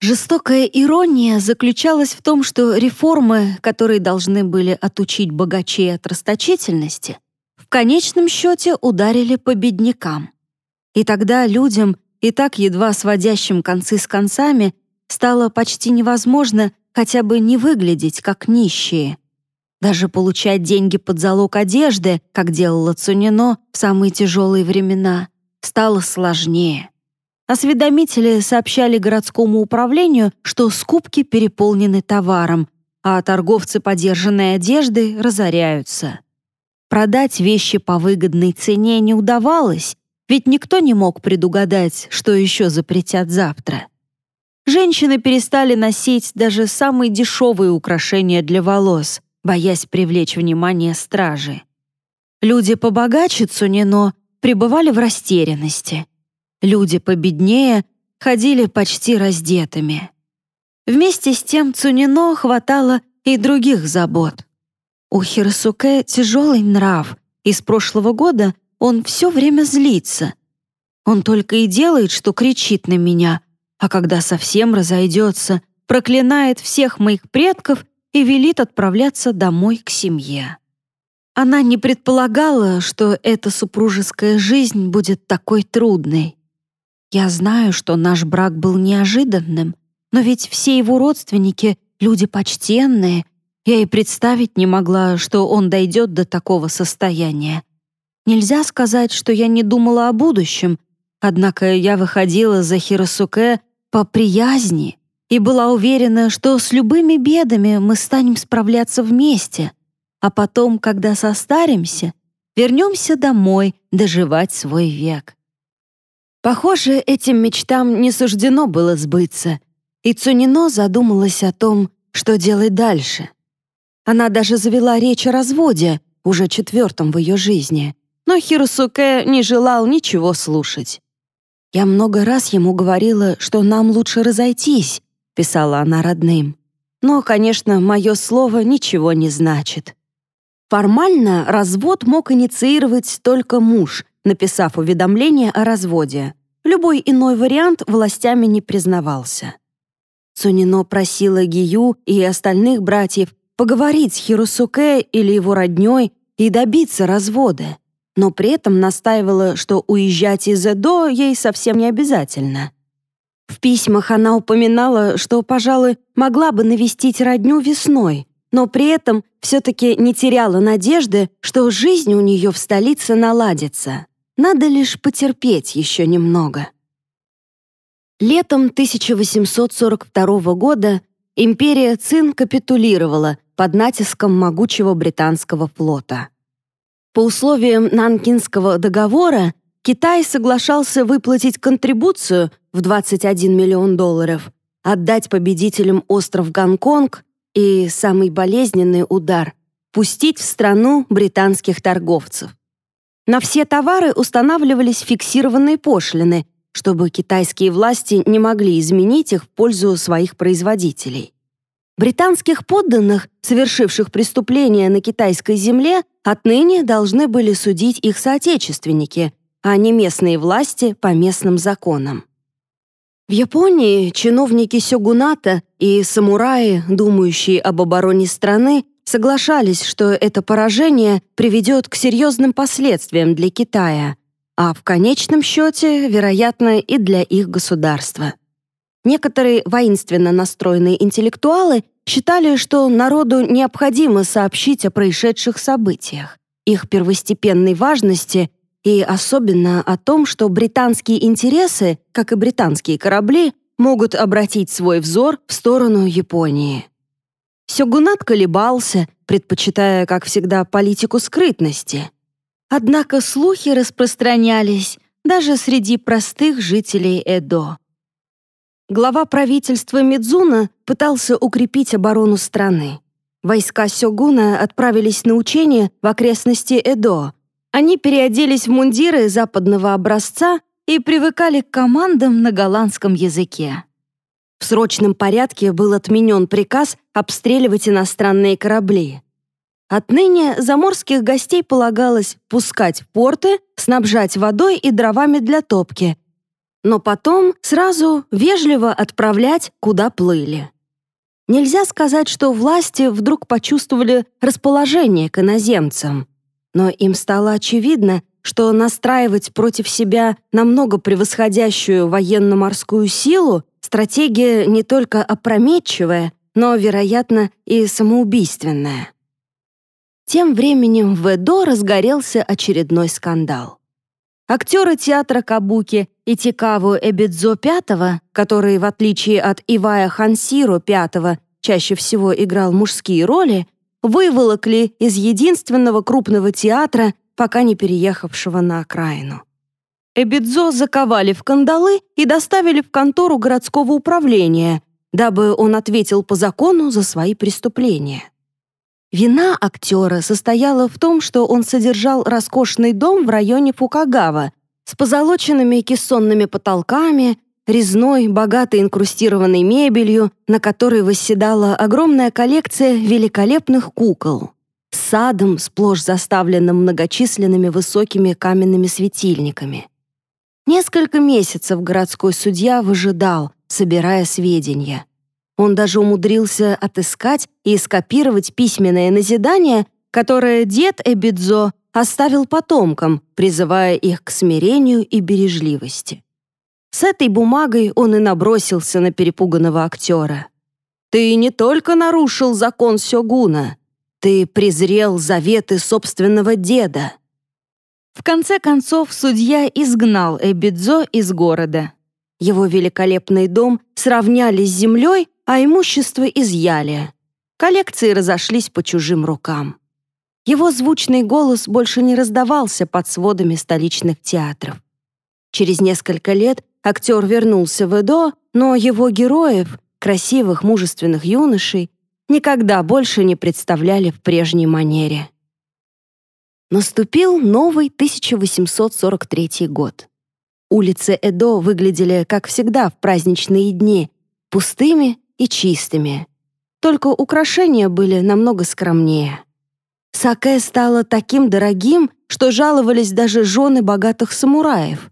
Жестокая ирония заключалась в том, что реформы, которые должны были отучить богачей от расточительности, в конечном счете ударили по беднякам. И тогда людям, и так едва сводящим концы с концами, стало почти невозможно хотя бы не выглядеть как нищие. Даже получать деньги под залог одежды, как делала Цунино в самые тяжелые времена, стало сложнее. Осведомители сообщали городскому управлению, что скупки переполнены товаром, а торговцы подержанной одежды разоряются. Продать вещи по выгодной цене не удавалось, ведь никто не мог предугадать, что еще запретят завтра. Женщины перестали носить даже самые дешевые украшения для волос, боясь привлечь внимание стражи. Люди побогаче Цунино пребывали в растерянности. Люди победнее ходили почти раздетыми. Вместе с тем Цунино хватало и других забот. У Хиросуке тяжелый нрав, и с прошлого года он все время злится. Он только и делает, что кричит на меня, а когда совсем разойдется, проклинает всех моих предков и велит отправляться домой к семье. Она не предполагала, что эта супружеская жизнь будет такой трудной. Я знаю, что наш брак был неожиданным, но ведь все его родственники — люди почтенные. Я и представить не могла, что он дойдет до такого состояния. Нельзя сказать, что я не думала о будущем, однако я выходила за Хиросуке по приязни и была уверена, что с любыми бедами мы станем справляться вместе, а потом, когда состаримся, вернемся домой доживать свой век. Похоже, этим мечтам не суждено было сбыться, и Цунино задумалась о том, что делать дальше. Она даже завела речь о разводе, уже четвертом в ее жизни — но Хиросуке не желал ничего слушать. «Я много раз ему говорила, что нам лучше разойтись», — писала она родным. «Но, конечно, мое слово ничего не значит». Формально развод мог инициировать только муж, написав уведомление о разводе. Любой иной вариант властями не признавался. Цунино просила Гию и остальных братьев поговорить с Хиросуке или его роднёй и добиться развода но при этом настаивала, что уезжать из Эдо ей совсем не обязательно. В письмах она упоминала, что, пожалуй, могла бы навестить родню весной, но при этом все-таки не теряла надежды, что жизнь у нее в столице наладится. Надо лишь потерпеть еще немного. Летом 1842 года империя Цин капитулировала под натиском могучего британского флота. По условиям Нанкинского договора Китай соглашался выплатить контрибуцию в 21 миллион долларов, отдать победителям остров Гонконг и, самый болезненный удар, пустить в страну британских торговцев. На все товары устанавливались фиксированные пошлины, чтобы китайские власти не могли изменить их в пользу своих производителей. Британских подданных, совершивших преступления на китайской земле, отныне должны были судить их соотечественники, а не местные власти по местным законам. В Японии чиновники сёгуната и самураи, думающие об обороне страны, соглашались, что это поражение приведет к серьезным последствиям для Китая, а в конечном счете, вероятно, и для их государства. Некоторые воинственно настроенные интеллектуалы считали, что народу необходимо сообщить о происшедших событиях, их первостепенной важности и особенно о том, что британские интересы, как и британские корабли, могут обратить свой взор в сторону Японии. Сёгунат колебался, предпочитая, как всегда, политику скрытности. Однако слухи распространялись, даже среди простых жителей Эдо. Глава правительства Мидзуна пытался укрепить оборону страны. Войска Сёгуна отправились на учения в окрестности Эдо. Они переоделись в мундиры западного образца и привыкали к командам на голландском языке. В срочном порядке был отменен приказ обстреливать иностранные корабли. Отныне заморских гостей полагалось пускать в порты, снабжать водой и дровами для топки, но потом сразу вежливо отправлять, куда плыли. Нельзя сказать, что власти вдруг почувствовали расположение к иноземцам, но им стало очевидно, что настраивать против себя намного превосходящую военно-морскую силу стратегия не только опрометчивая, но, вероятно, и самоубийственная. Тем временем в Эдо разгорелся очередной скандал. Актеры театра Кабуки и Тикаву Эбидзо V, который, в отличие от Ивая Хансиро V, чаще всего играл мужские роли, выволокли из единственного крупного театра, пока не переехавшего на окраину. Эбидзо заковали в кандалы и доставили в контору городского управления, дабы он ответил по закону за свои преступления. Вина актера состояла в том, что он содержал роскошный дом в районе Фукагава с позолоченными кессонными потолками, резной, богато инкрустированной мебелью, на которой восседала огромная коллекция великолепных кукол, с садом, сплошь заставленным многочисленными высокими каменными светильниками. Несколько месяцев городской судья выжидал, собирая сведения — он даже умудрился отыскать и скопировать письменное назидание, которое дед Эбидзо оставил потомкам, призывая их к смирению и бережливости. С этой бумагой он и набросился на перепуганного актера. «Ты не только нарушил закон Сёгуна, ты презрел заветы собственного деда». В конце концов, судья изгнал Эбидзо из города. Его великолепный дом сравняли с землей, а имущество изъяли. Коллекции разошлись по чужим рукам. Его звучный голос больше не раздавался под сводами столичных театров. Через несколько лет актер вернулся в Эдо, но его героев, красивых, мужественных юношей, никогда больше не представляли в прежней манере. Наступил новый 1843 год. Улицы Эдо выглядели, как всегда, в праздничные дни, пустыми и чистыми. Только украшения были намного скромнее. Саке стало таким дорогим, что жаловались даже жены богатых самураев.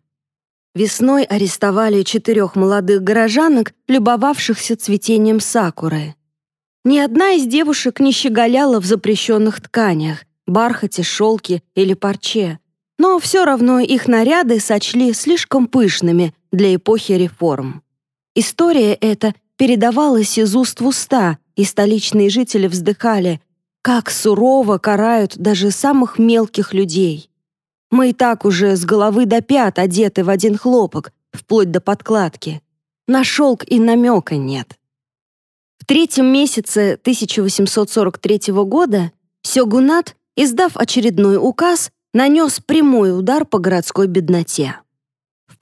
Весной арестовали четырех молодых горожанок, любовавшихся цветением сакуры. Ни одна из девушек не щеголяла в запрещенных тканях, бархате, шелке или парче, но все равно их наряды сочли слишком пышными для эпохи реформ. История эта передавалось из уст в уста, и столичные жители вздыхали, как сурово карают даже самых мелких людей. Мы и так уже с головы до пят одеты в один хлопок, вплоть до подкладки. На шелк и намека нет. В третьем месяце 1843 года Сёгунат, издав очередной указ, нанес прямой удар по городской бедноте.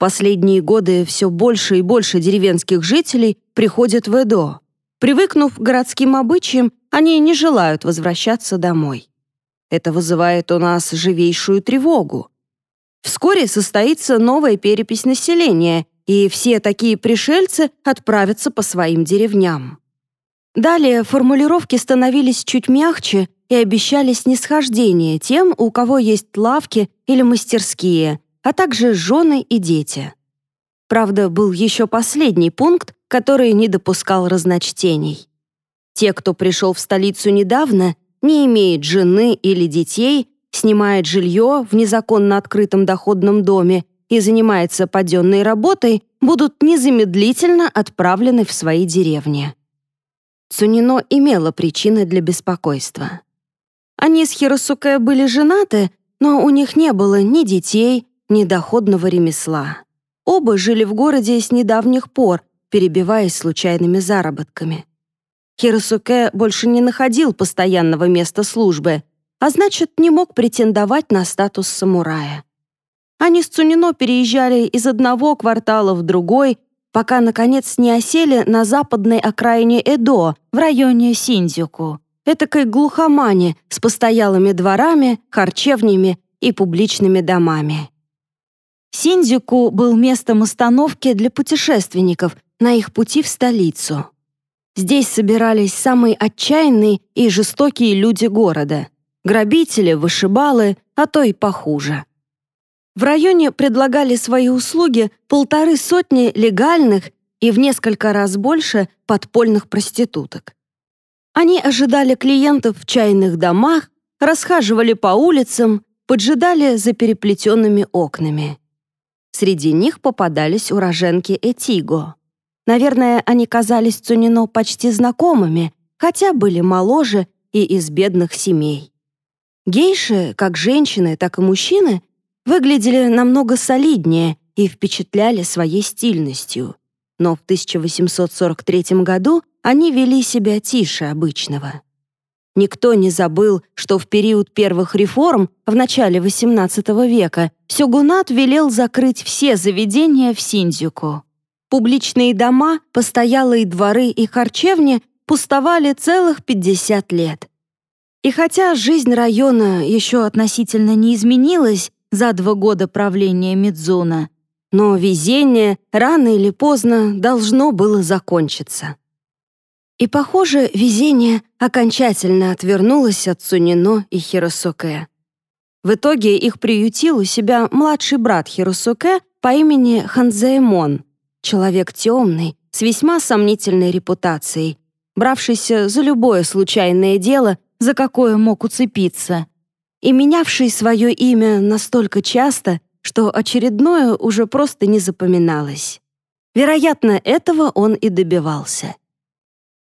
Последние годы все больше и больше деревенских жителей приходят в Эдо. Привыкнув к городским обычаям, они не желают возвращаться домой. Это вызывает у нас живейшую тревогу. Вскоре состоится новая перепись населения, и все такие пришельцы отправятся по своим деревням. Далее формулировки становились чуть мягче и обещали снисхождение тем, у кого есть лавки или мастерские, а также жены и дети. Правда, был еще последний пункт, который не допускал разночтений. Те, кто пришел в столицу недавно, не имеет жены или детей, снимает жилье в незаконно открытом доходном доме и занимается паденной работой, будут незамедлительно отправлены в свои деревни. Цунино имела причины для беспокойства. Они с Хиросуке были женаты, но у них не было ни детей, недоходного ремесла. Оба жили в городе с недавних пор, перебиваясь случайными заработками. Хиросуке больше не находил постоянного места службы, а значит, не мог претендовать на статус самурая. Они с Цунино переезжали из одного квартала в другой, пока, наконец, не осели на западной окраине Эдо, в районе Синдзюку, этакой глухомане с постоялыми дворами, харчевнями и публичными домами. Синдзюку был местом остановки для путешественников на их пути в столицу. Здесь собирались самые отчаянные и жестокие люди города — грабители, вышибалы, а то и похуже. В районе предлагали свои услуги полторы сотни легальных и в несколько раз больше подпольных проституток. Они ожидали клиентов в чайных домах, расхаживали по улицам, поджидали за переплетенными окнами. Среди них попадались уроженки Этиго. Наверное, они казались Цунино почти знакомыми, хотя были моложе и из бедных семей. Гейши, как женщины, так и мужчины, выглядели намного солиднее и впечатляли своей стильностью. Но в 1843 году они вели себя тише обычного. Никто не забыл, что в период первых реформ в начале XVIII века Сёгунат велел закрыть все заведения в Синдзюку. Публичные дома, постоялые дворы и харчевни пустовали целых 50 лет. И хотя жизнь района еще относительно не изменилась за два года правления Мидзуна, но везение рано или поздно должно было закончиться. И, похоже, везение окончательно отвернулось от Цунино и Хиросоке. В итоге их приютил у себя младший брат Хиросоке по имени Ханзаэмон, человек темный, с весьма сомнительной репутацией, бравшийся за любое случайное дело, за какое мог уцепиться, и менявший свое имя настолько часто, что очередное уже просто не запоминалось. Вероятно, этого он и добивался.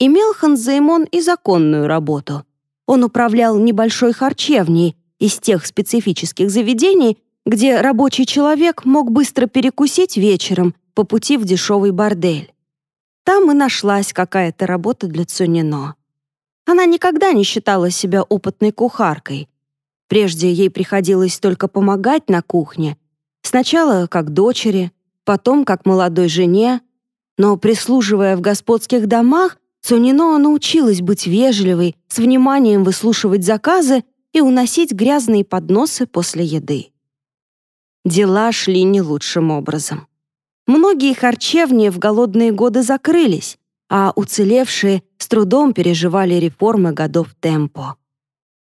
Имел Ханзаймон и законную работу. Он управлял небольшой харчевней из тех специфических заведений, где рабочий человек мог быстро перекусить вечером по пути в дешевый бордель. Там и нашлась какая-то работа для Цунино. Она никогда не считала себя опытной кухаркой. Прежде ей приходилось только помогать на кухне. Сначала как дочери, потом как молодой жене. Но прислуживая в господских домах, Цунино научилась быть вежливой, с вниманием выслушивать заказы и уносить грязные подносы после еды. Дела шли не лучшим образом. Многие харчевни в голодные годы закрылись, а уцелевшие с трудом переживали реформы годов темпо.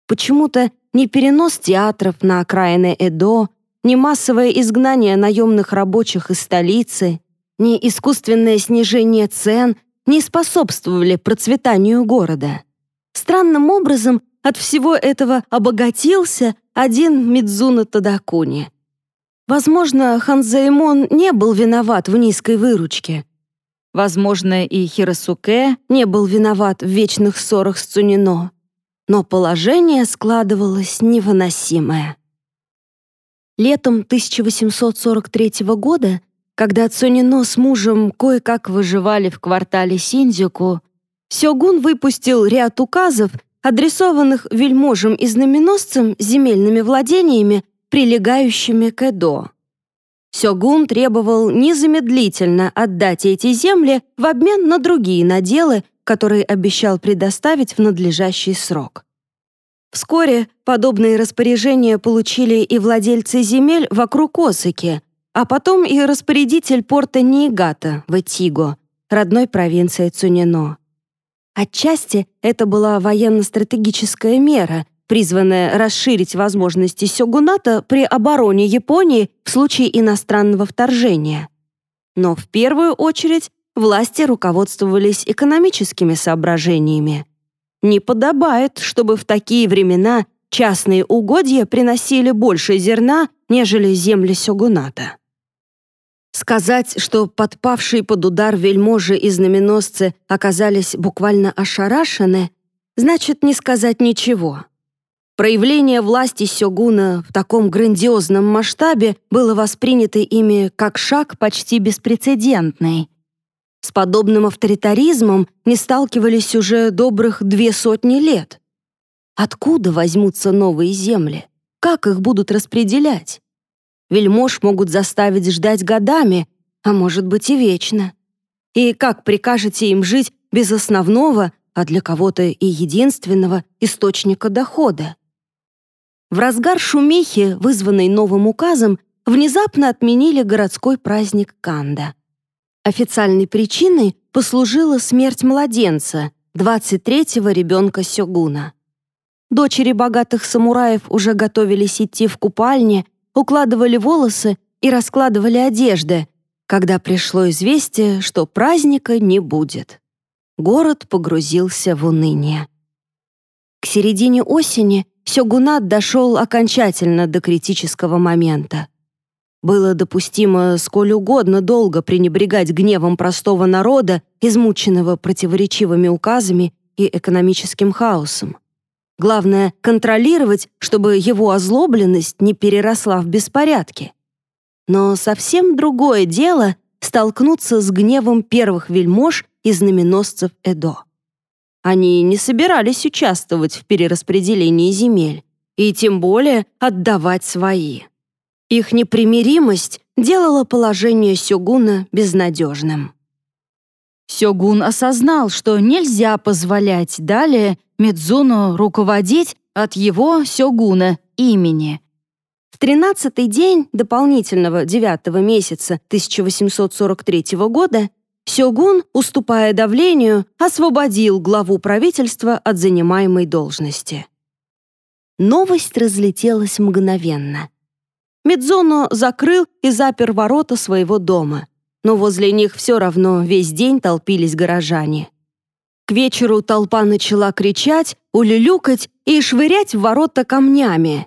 Почему-то ни перенос театров на окраины Эдо, ни массовое изгнание наемных рабочих из столицы, ни искусственное снижение цен не способствовали процветанию города. Странным образом от всего этого обогатился один Мидзуна Тадакуни. Возможно, Ханзаимон не был виноват в низкой выручке. Возможно, и Хиросуке не был виноват в вечных ссорах с Цунино. Но положение складывалось невыносимое. Летом 1843 года когда Цунино с мужем кое-как выживали в квартале Синдзюку, Сёгун выпустил ряд указов, адресованных вельможам и знаменосцам земельными владениями, прилегающими к Эдо. Сёгун требовал незамедлительно отдать эти земли в обмен на другие наделы, которые обещал предоставить в надлежащий срок. Вскоре подобные распоряжения получили и владельцы земель вокруг Осыки, а потом и распорядитель порта Ниигата в Этиго, родной провинции Цунино. Отчасти это была военно-стратегическая мера, призванная расширить возможности сёгуната при обороне Японии в случае иностранного вторжения. Но в первую очередь власти руководствовались экономическими соображениями. Не подобает, чтобы в такие времена частные угодья приносили больше зерна, нежели земли сёгуната. Сказать, что подпавшие под удар вельможи и знаменосцы оказались буквально ошарашены, значит не сказать ничего. Проявление власти Сёгуна в таком грандиозном масштабе было воспринято ими как шаг почти беспрецедентный. С подобным авторитаризмом не сталкивались уже добрых две сотни лет. Откуда возьмутся новые земли? Как их будут распределять? Вельмож могут заставить ждать годами, а может быть и вечно. И как прикажете им жить без основного, а для кого-то и единственного источника дохода? В разгар шумихи, вызванной новым указом, внезапно отменили городской праздник Канда. Официальной причиной послужила смерть младенца, 23-го ребенка Сёгуна. Дочери богатых самураев уже готовились идти в купальне, укладывали волосы и раскладывали одежды, когда пришло известие, что праздника не будет. Город погрузился в уныние. К середине осени Сёгунат дошел окончательно до критического момента. Было допустимо сколь угодно долго пренебрегать гневом простого народа, измученного противоречивыми указами и экономическим хаосом. Главное — контролировать, чтобы его озлобленность не переросла в беспорядки. Но совсем другое дело — столкнуться с гневом первых вельмож и знаменосцев Эдо. Они не собирались участвовать в перераспределении земель и тем более отдавать свои. Их непримиримость делала положение Сёгуна безнадежным. Сёгун осознал, что нельзя позволять далее Мидзуну руководить от его Сёгуна имени. В тринадцатый день дополнительного девятого месяца 1843 года Сёгун, уступая давлению, освободил главу правительства от занимаемой должности. Новость разлетелась мгновенно. Мидзуно закрыл и запер ворота своего дома, но возле них все равно весь день толпились горожане. К вечеру толпа начала кричать, улюлюкать и швырять в ворота камнями.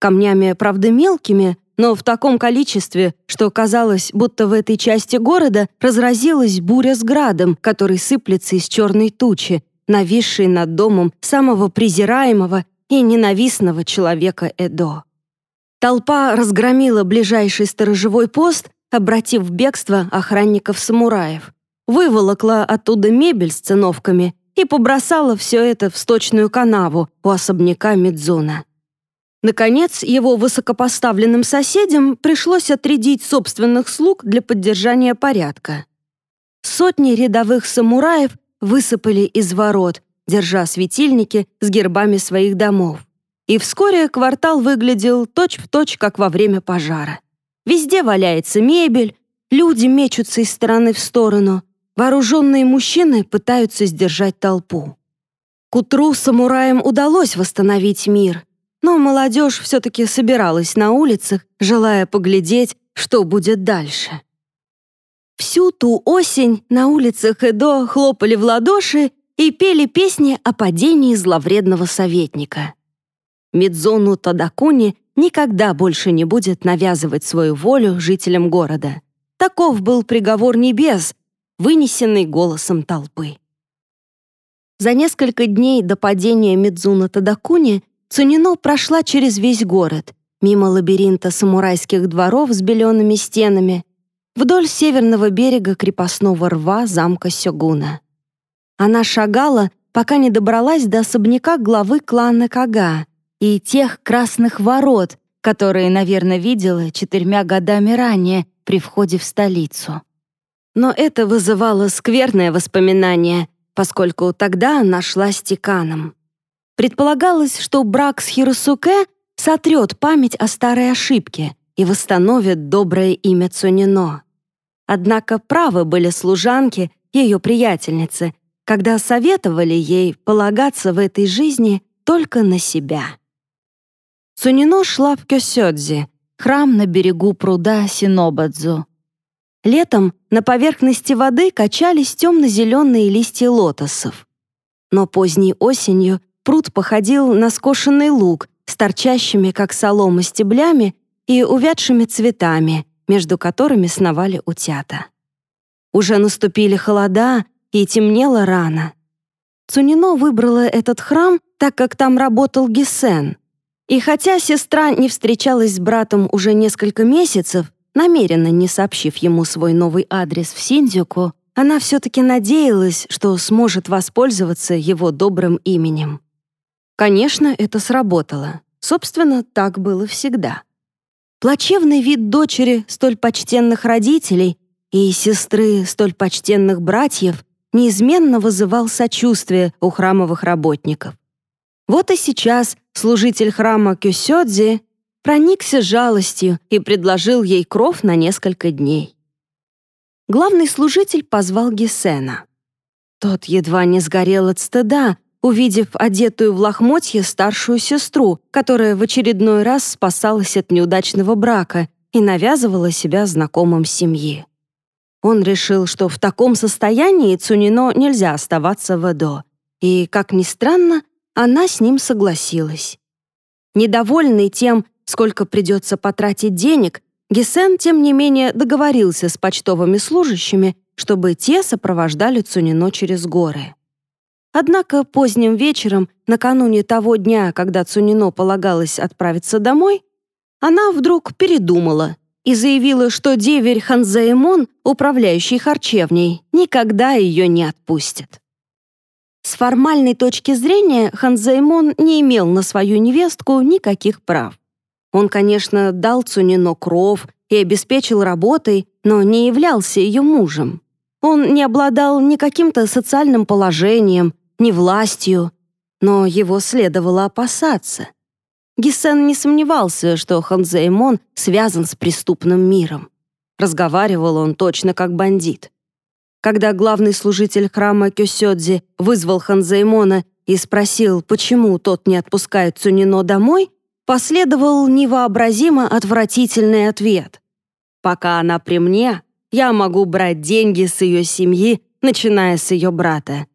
Камнями, правда, мелкими, но в таком количестве, что казалось, будто в этой части города разразилась буря с градом, который сыплется из черной тучи, нависшей над домом самого презираемого и ненавистного человека Эдо. Толпа разгромила ближайший сторожевой пост, обратив в бегство охранников-самураев, выволокла оттуда мебель с циновками и побросала все это в сточную канаву у особняка Мидзуна. Наконец, его высокопоставленным соседям пришлось отрядить собственных слуг для поддержания порядка. Сотни рядовых самураев высыпали из ворот, держа светильники с гербами своих домов. И вскоре квартал выглядел точь-в-точь, точь, как во время пожара. Везде валяется мебель, люди мечутся из стороны в сторону, вооруженные мужчины пытаются сдержать толпу. К утру самураям удалось восстановить мир, но молодежь все-таки собиралась на улицах, желая поглядеть, что будет дальше. Всю ту осень на улицах Эдо хлопали в ладоши и пели песни о падении зловредного советника. Мидзону Тадакуни никогда больше не будет навязывать свою волю жителям города. Таков был приговор небес, вынесенный голосом толпы. За несколько дней до падения Мидзуна Тадакуни Цунино прошла через весь город, мимо лабиринта самурайских дворов с белеными стенами, вдоль северного берега крепостного рва замка Сёгуна. Она шагала, пока не добралась до особняка главы клана Кага, и тех красных ворот, которые, наверное, видела четырьмя годами ранее при входе в столицу. Но это вызывало скверное воспоминание, поскольку тогда она шла с Тиканом. Предполагалось, что брак с Хиросуке сотрет память о старой ошибке и восстановит доброе имя Цунино. Однако правы были служанки, ее приятельницы, когда советовали ей полагаться в этой жизни только на себя. Цунино шла в Кёсёдзи, храм на берегу пруда Синобадзу. Летом на поверхности воды качались темно-зеленые листья лотосов. Но поздней осенью пруд походил на скошенный луг с торчащими, как солома, стеблями и увядшими цветами, между которыми сновали утята. Уже наступили холода, и темнело рано. Цунино выбрала этот храм, так как там работал Гисен — и хотя сестра не встречалась с братом уже несколько месяцев, намеренно не сообщив ему свой новый адрес в Синдзюку, она все-таки надеялась, что сможет воспользоваться его добрым именем. Конечно, это сработало. Собственно, так было всегда. Плачевный вид дочери столь почтенных родителей и сестры столь почтенных братьев неизменно вызывал сочувствие у храмовых работников. Вот и сейчас служитель храма Кюсёдзи проникся жалостью и предложил ей кров на несколько дней. Главный служитель позвал Гесена. Тот едва не сгорел от стыда, увидев одетую в лохмотье старшую сестру, которая в очередной раз спасалась от неудачного брака и навязывала себя знакомым семьи. Он решил, что в таком состоянии Цунино нельзя оставаться в Эдо, и, как ни странно, она с ним согласилась. Недовольный тем, сколько придется потратить денег, Гесен, тем не менее, договорился с почтовыми служащими, чтобы те сопровождали Цунино через горы. Однако поздним вечером, накануне того дня, когда Цунино полагалось отправиться домой, она вдруг передумала и заявила, что деверь Ханзаэмон, управляющий харчевней, никогда ее не отпустит. С формальной точки зрения Ханзаэмон не имел на свою невестку никаких прав. Он, конечно, дал Цунино кров и обеспечил работой, но не являлся ее мужем. Он не обладал ни каким-то социальным положением, ни властью, но его следовало опасаться. Гиссен не сомневался, что Ханзеймон связан с преступным миром. Разговаривал он точно как бандит. Когда главный служитель храма Кёсёдзи вызвал Ханзеймона и спросил, почему тот не отпускает Цунино домой, последовал невообразимо отвратительный ответ. «Пока она при мне, я могу брать деньги с ее семьи, начиная с ее брата.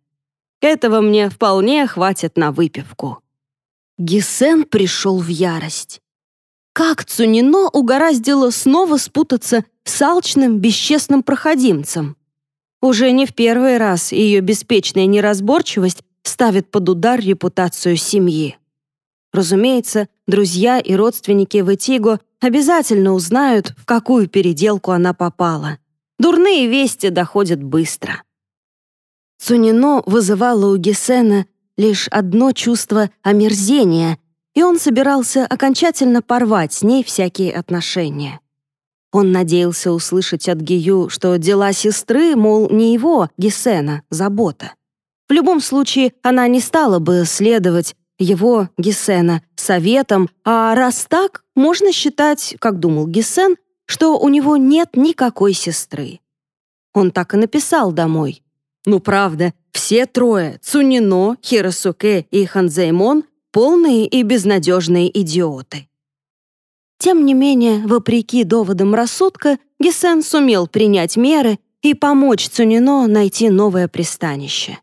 Этого мне вполне хватит на выпивку». Гисен пришел в ярость. Как Цунино угораздило снова спутаться с алчным, бесчестным проходимцем? Уже не в первый раз ее беспечная неразборчивость ставит под удар репутацию семьи. Разумеется, друзья и родственники Вэтиго обязательно узнают, в какую переделку она попала. Дурные вести доходят быстро. Цунино вызывало у Гесена лишь одно чувство омерзения, и он собирался окончательно порвать с ней всякие отношения. Он надеялся услышать от Гию, что дела сестры, мол, не его, Гесена, забота. В любом случае, она не стала бы следовать его, Гесена, советам, а раз так, можно считать, как думал Гесен, что у него нет никакой сестры. Он так и написал домой. Ну правда, все трое, Цунино, Хиросуке и Ханзеймон, полные и безнадежные идиоты. Тем не менее, вопреки доводам рассудка, Гисен сумел принять меры и помочь Цунино найти новое пристанище.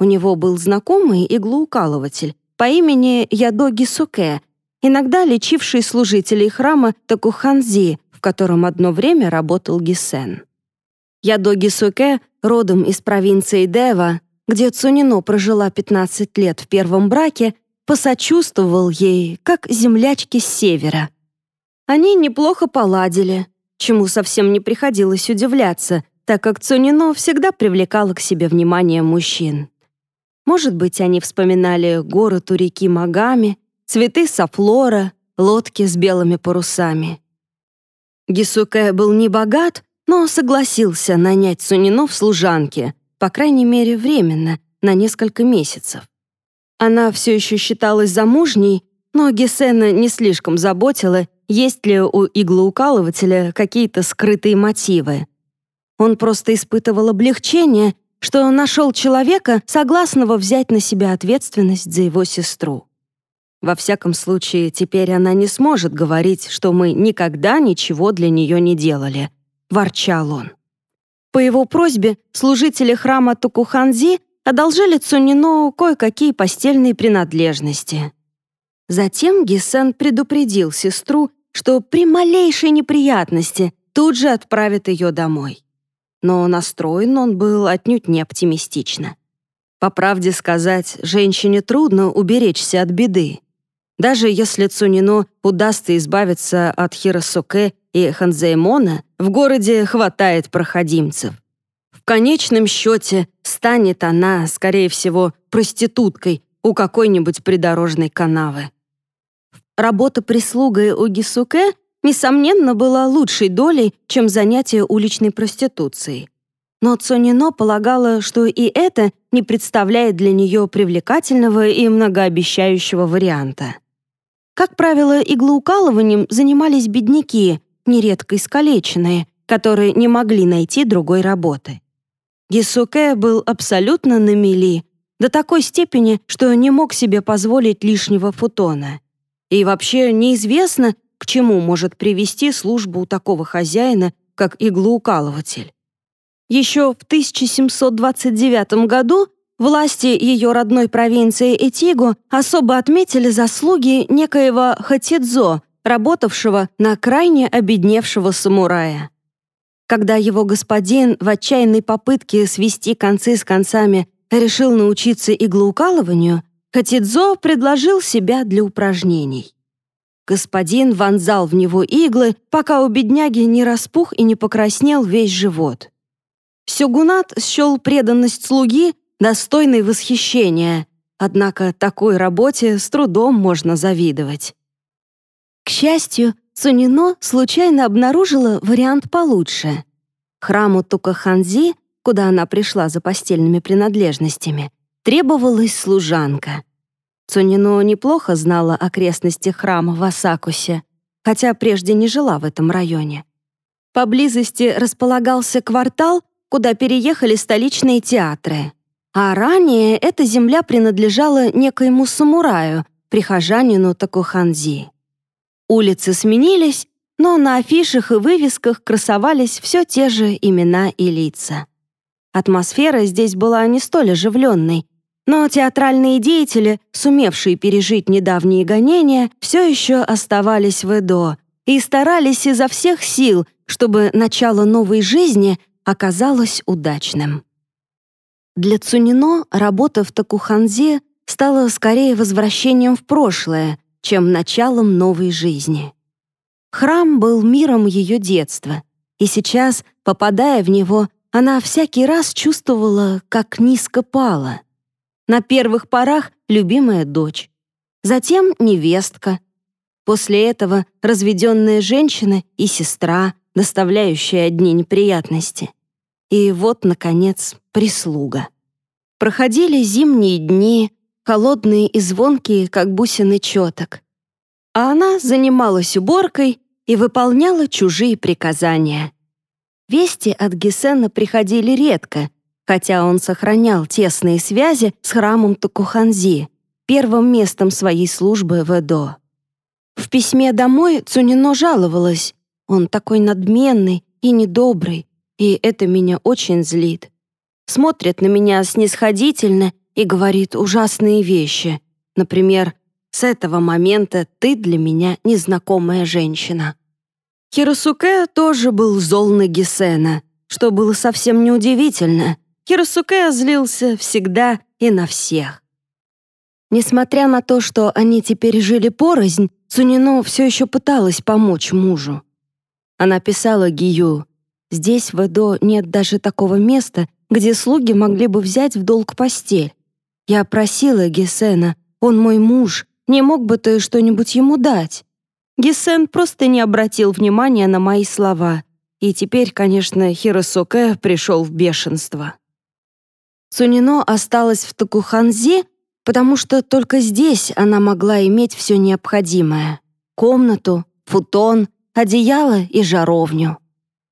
У него был знакомый иглоукалыватель по имени Ядо Гисуке, иногда лечивший служителей храма Такуханзи, в котором одно время работал Гисен. Ядо Гисуке родом из провинции Дева, где Цунино прожила 15 лет в первом браке, посочувствовал ей, как землячки с севера. Они неплохо поладили, чему совсем не приходилось удивляться, так как Цунино всегда привлекала к себе внимание мужчин. Может быть, они вспоминали город у реки Магами, цветы сафлора, лодки с белыми парусами. Гисуке был не богат, но согласился нанять Сунино в служанке, по крайней мере, временно, на несколько месяцев. Она все еще считалась замужней, но Гесена не слишком заботила, есть ли у иглоукалывателя какие-то скрытые мотивы. Он просто испытывал облегчение, что нашел человека, согласного взять на себя ответственность за его сестру. Во всяком случае, теперь она не сможет говорить, что мы никогда ничего для нее не делали, — ворчал он. По его просьбе служители храма Токуханзи одолжили Цунино кое-какие постельные принадлежности. Затем Гисен предупредил сестру, что при малейшей неприятности тут же отправит ее домой. Но настроен он был отнюдь не оптимистично. По правде сказать, женщине трудно уберечься от беды. Даже если Цунино удастся избавиться от Хиросуке и Ханзеймона, в городе хватает проходимцев. В конечном счете станет она, скорее всего, проституткой у какой-нибудь придорожной канавы. Работа прислугой у Гисуке несомненно, было лучшей долей, чем занятие уличной проституцией. Но Цонино полагала, что и это не представляет для нее привлекательного и многообещающего варианта. Как правило, иглоукалыванием занимались бедняки, нередко искалеченные, которые не могли найти другой работы. Гисуке был абсолютно на мели, до такой степени, что не мог себе позволить лишнего футона. И вообще неизвестно, к чему может привести служба у такого хозяина, как иглоукалыватель. Еще в 1729 году власти ее родной провинции Этиго особо отметили заслуги некоего Хатидзо, работавшего на крайне обедневшего самурая. Когда его господин в отчаянной попытке свести концы с концами решил научиться иглоукалыванию, Хатидзо предложил себя для упражнений. Господин вонзал в него иглы, пока у бедняги не распух и не покраснел весь живот. Сёгунат счел преданность слуги достойной восхищения, однако такой работе с трудом можно завидовать. К счастью, Цунино случайно обнаружила вариант получше. Храму Тукаханзи, куда она пришла за постельными принадлежностями, требовалась служанка. Цунино неплохо знала окрестности храма в Асакусе, хотя прежде не жила в этом районе. Поблизости располагался квартал, куда переехали столичные театры. А ранее эта земля принадлежала некоему самураю, прихожанину Такуханзи. Улицы сменились, но на афишах и вывесках красовались все те же имена и лица. Атмосфера здесь была не столь оживленной, но театральные деятели, сумевшие пережить недавние гонения, все еще оставались в Эдо и старались изо всех сил, чтобы начало новой жизни оказалось удачным. Для Цунино работа в Такуханзе стала скорее возвращением в прошлое, чем началом новой жизни. Храм был миром ее детства, и сейчас, попадая в него, она всякий раз чувствовала, как низко пала. На первых порах любимая дочь, затем невестка. После этого разведенная женщина и сестра, доставляющая одни неприятности. И вот, наконец, прислуга. Проходили зимние дни, холодные и звонкие, как бусины четок. А она занималась уборкой и выполняла чужие приказания. Вести от Гесена приходили редко, хотя он сохранял тесные связи с храмом Токуханзи, первым местом своей службы в Эдо. В письме домой Цунино жаловалась. Он такой надменный и недобрый, и это меня очень злит. Смотрит на меня снисходительно и говорит ужасные вещи. Например, «С этого момента ты для меня незнакомая женщина». Хиросуке тоже был зол на Гисена, что было совсем неудивительно. Хиросуке злился всегда и на всех. Несмотря на то, что они теперь жили порознь, Цунино все еще пыталась помочь мужу. Она писала Гию, «Здесь в Эдо нет даже такого места, где слуги могли бы взять в долг постель. Я просила Гесена, он мой муж, не мог бы ты что-нибудь ему дать? Гесен просто не обратил внимания на мои слова, и теперь, конечно, Хиросоке пришел в бешенство. Цунино осталась в Такуханзе, потому что только здесь она могла иметь все необходимое — комнату, футон, одеяло и жаровню.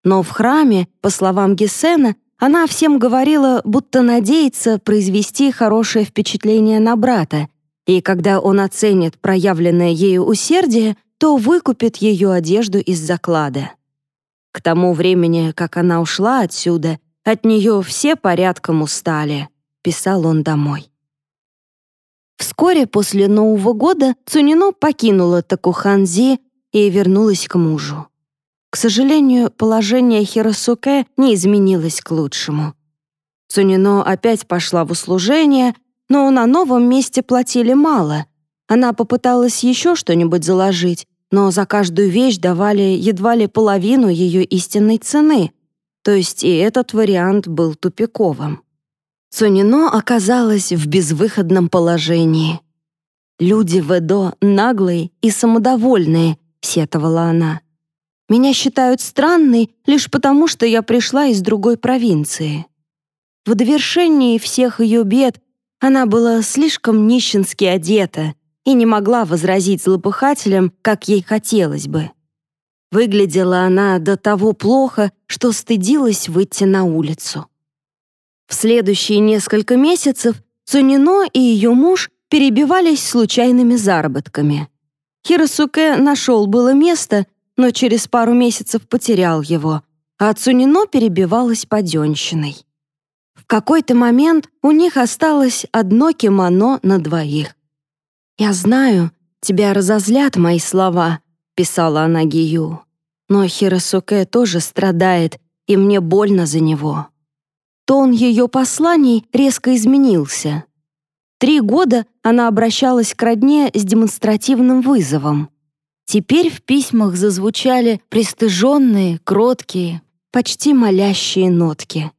Но в храме, по словам Гесена, она всем говорила, будто надеется произвести хорошее впечатление на брата, и когда он оценит проявленное ею усердие, то выкупит ее одежду из заклада. К тому времени, как она ушла отсюда, от нее все порядком устали, писал он домой. Вскоре после Нового года Цунино покинула Такуханзи и вернулась к мужу. К сожалению, положение Хиросуке не изменилось к лучшему. Цунино опять пошла в услужение, но на новом месте платили мало. Она попыталась еще что-нибудь заложить, но за каждую вещь давали едва ли половину ее истинной цены, то есть и этот вариант был тупиковым. Цунино оказалась в безвыходном положении. «Люди в Эдо наглые и самодовольные», — сетовала она. Меня считают странной лишь потому, что я пришла из другой провинции. В довершении всех ее бед она была слишком нищенски одета и не могла возразить злопыхателям, как ей хотелось бы. Выглядела она до того плохо, что стыдилась выйти на улицу. В следующие несколько месяцев Цунино и ее муж перебивались случайными заработками. Хиросуке нашел было место, но через пару месяцев потерял его, а Цунино перебивалась паденщиной. В какой-то момент у них осталось одно кимоно на двоих. «Я знаю, тебя разозлят мои слова», — писала она Гию. «Но Хиросуке тоже страдает, и мне больно за него». Тон ее посланий резко изменился. Три года она обращалась к родне с демонстративным вызовом. Теперь в письмах зазвучали пристыженные, кроткие, почти молящие нотки.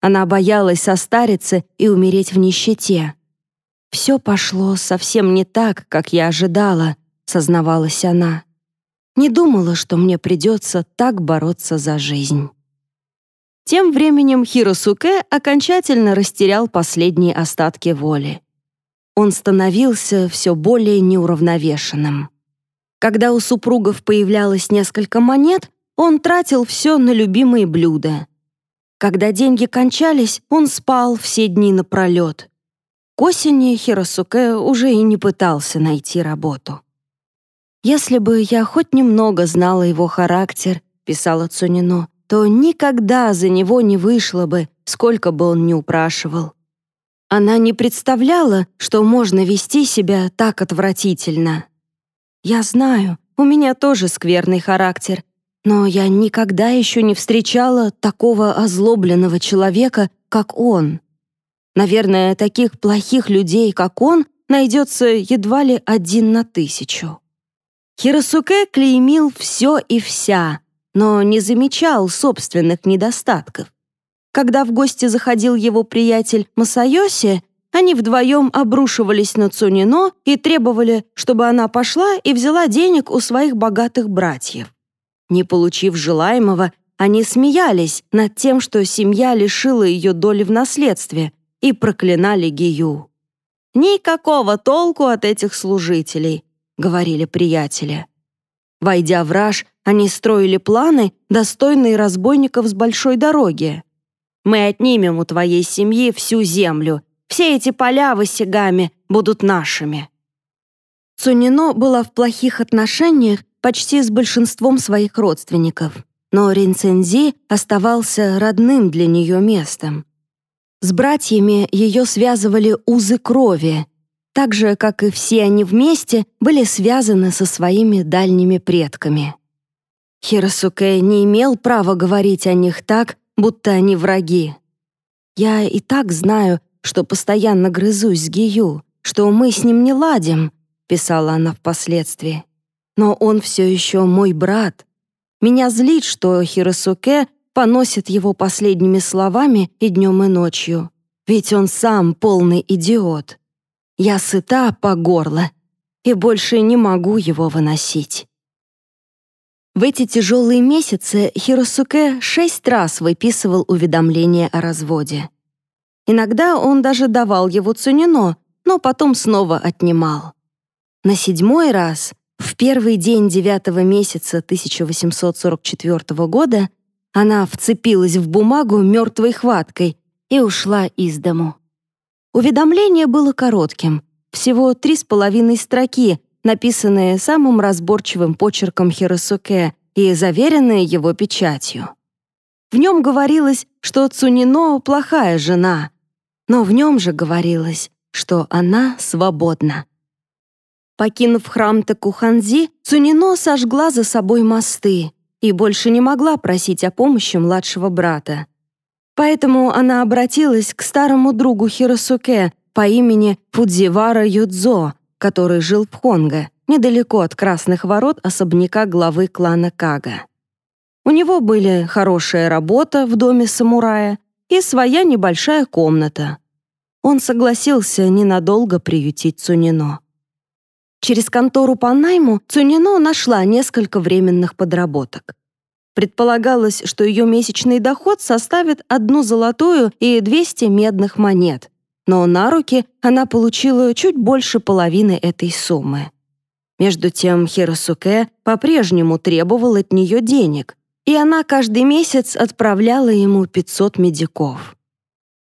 Она боялась состариться и умереть в нищете. «Все пошло совсем не так, как я ожидала», — сознавалась она. «Не думала, что мне придется так бороться за жизнь». Тем временем Хиросуке окончательно растерял последние остатки воли. Он становился все более неуравновешенным. Когда у супругов появлялось несколько монет, он тратил все на любимые блюда. Когда деньги кончались, он спал все дни напролет. К осени Хиросуке уже и не пытался найти работу. «Если бы я хоть немного знала его характер», — писала Цунино, то никогда за него не вышло бы, сколько бы он ни упрашивал. Она не представляла, что можно вести себя так отвратительно. Я знаю, у меня тоже скверный характер, но я никогда еще не встречала такого озлобленного человека, как он. Наверное, таких плохих людей, как он, найдется едва ли один на тысячу. Хиросуке клеймил все и вся, но не замечал собственных недостатков. Когда в гости заходил его приятель Масайоси, они вдвоем обрушивались на Цунино и требовали, чтобы она пошла и взяла денег у своих богатых братьев. Не получив желаемого, они смеялись над тем, что семья лишила ее доли в наследстве, и проклинали Гию. «Никакого толку от этих служителей», — говорили приятели. Войдя в раж, они строили планы, достойные разбойников с большой дороги. Мы отнимем у твоей семьи всю землю. Все эти поля в Осигаме будут нашими». Цунино была в плохих отношениях почти с большинством своих родственников, но Ринцензи оставался родным для нее местом. С братьями ее связывали узы крови, так же, как и все они вместе были связаны со своими дальними предками. Хиросуке не имел права говорить о них так, будто они враги. Я и так знаю, что постоянно грызусь с Гию, что мы с ним не ладим, писала она впоследствии. Но он все еще мой брат. Меня злит, что Хиросуке поносит его последними словами и днем и ночью. Ведь он сам полный идиот. Я сыта по горло и больше не могу его выносить. В эти тяжелые месяцы Хиросуке шесть раз выписывал уведомление о разводе. Иногда он даже давал его Цунино, но потом снова отнимал. На седьмой раз, в первый день девятого месяца 1844 года, она вцепилась в бумагу мертвой хваткой и ушла из дому. Уведомление было коротким, всего три с половиной строки, написанные самым разборчивым почерком Хиросуке и заверенные его печатью. В нем говорилось, что Цунино — плохая жена, но в нем же говорилось, что она свободна. Покинув храм Такуханзи, Цунино сожгла за собой мосты и больше не могла просить о помощи младшего брата. Поэтому она обратилась к старому другу Хиросуке по имени Фудзивара Юдзо, который жил в Хонго, недалеко от Красных ворот особняка главы клана Кага. У него были хорошая работа в доме самурая и своя небольшая комната. Он согласился ненадолго приютить Цунино. Через контору по найму Цунино нашла несколько временных подработок. Предполагалось, что ее месячный доход составит одну золотую и 200 медных монет, но на руки она получила чуть больше половины этой суммы. Между тем Хиросуке по-прежнему требовал от нее денег, и она каждый месяц отправляла ему 500 медиков.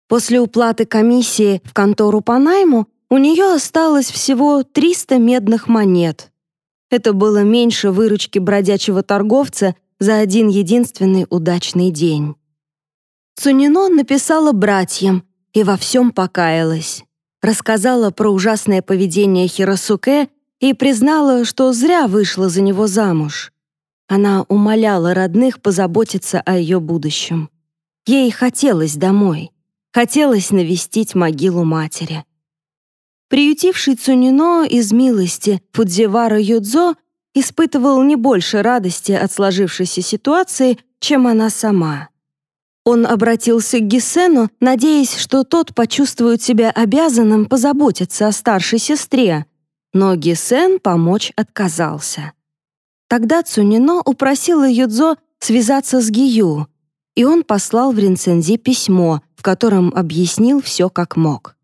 После уплаты комиссии в контору по найму у нее осталось всего 300 медных монет. Это было меньше выручки бродячего торговца за один единственный удачный день. Цунино написала братьям и во всем покаялась. Рассказала про ужасное поведение Хиросуке и признала, что зря вышла за него замуж. Она умоляла родных позаботиться о ее будущем. Ей хотелось домой. Хотелось навестить могилу матери. Приютивший Цунино из милости Фудзивара Юдзо испытывал не больше радости от сложившейся ситуации, чем она сама. Он обратился к Гисену, надеясь, что тот почувствует себя обязанным позаботиться о старшей сестре, но Гисен помочь отказался. Тогда Цунино упросила Юдзо связаться с Гию, и он послал в Ринцензи письмо, в котором объяснил все как мог.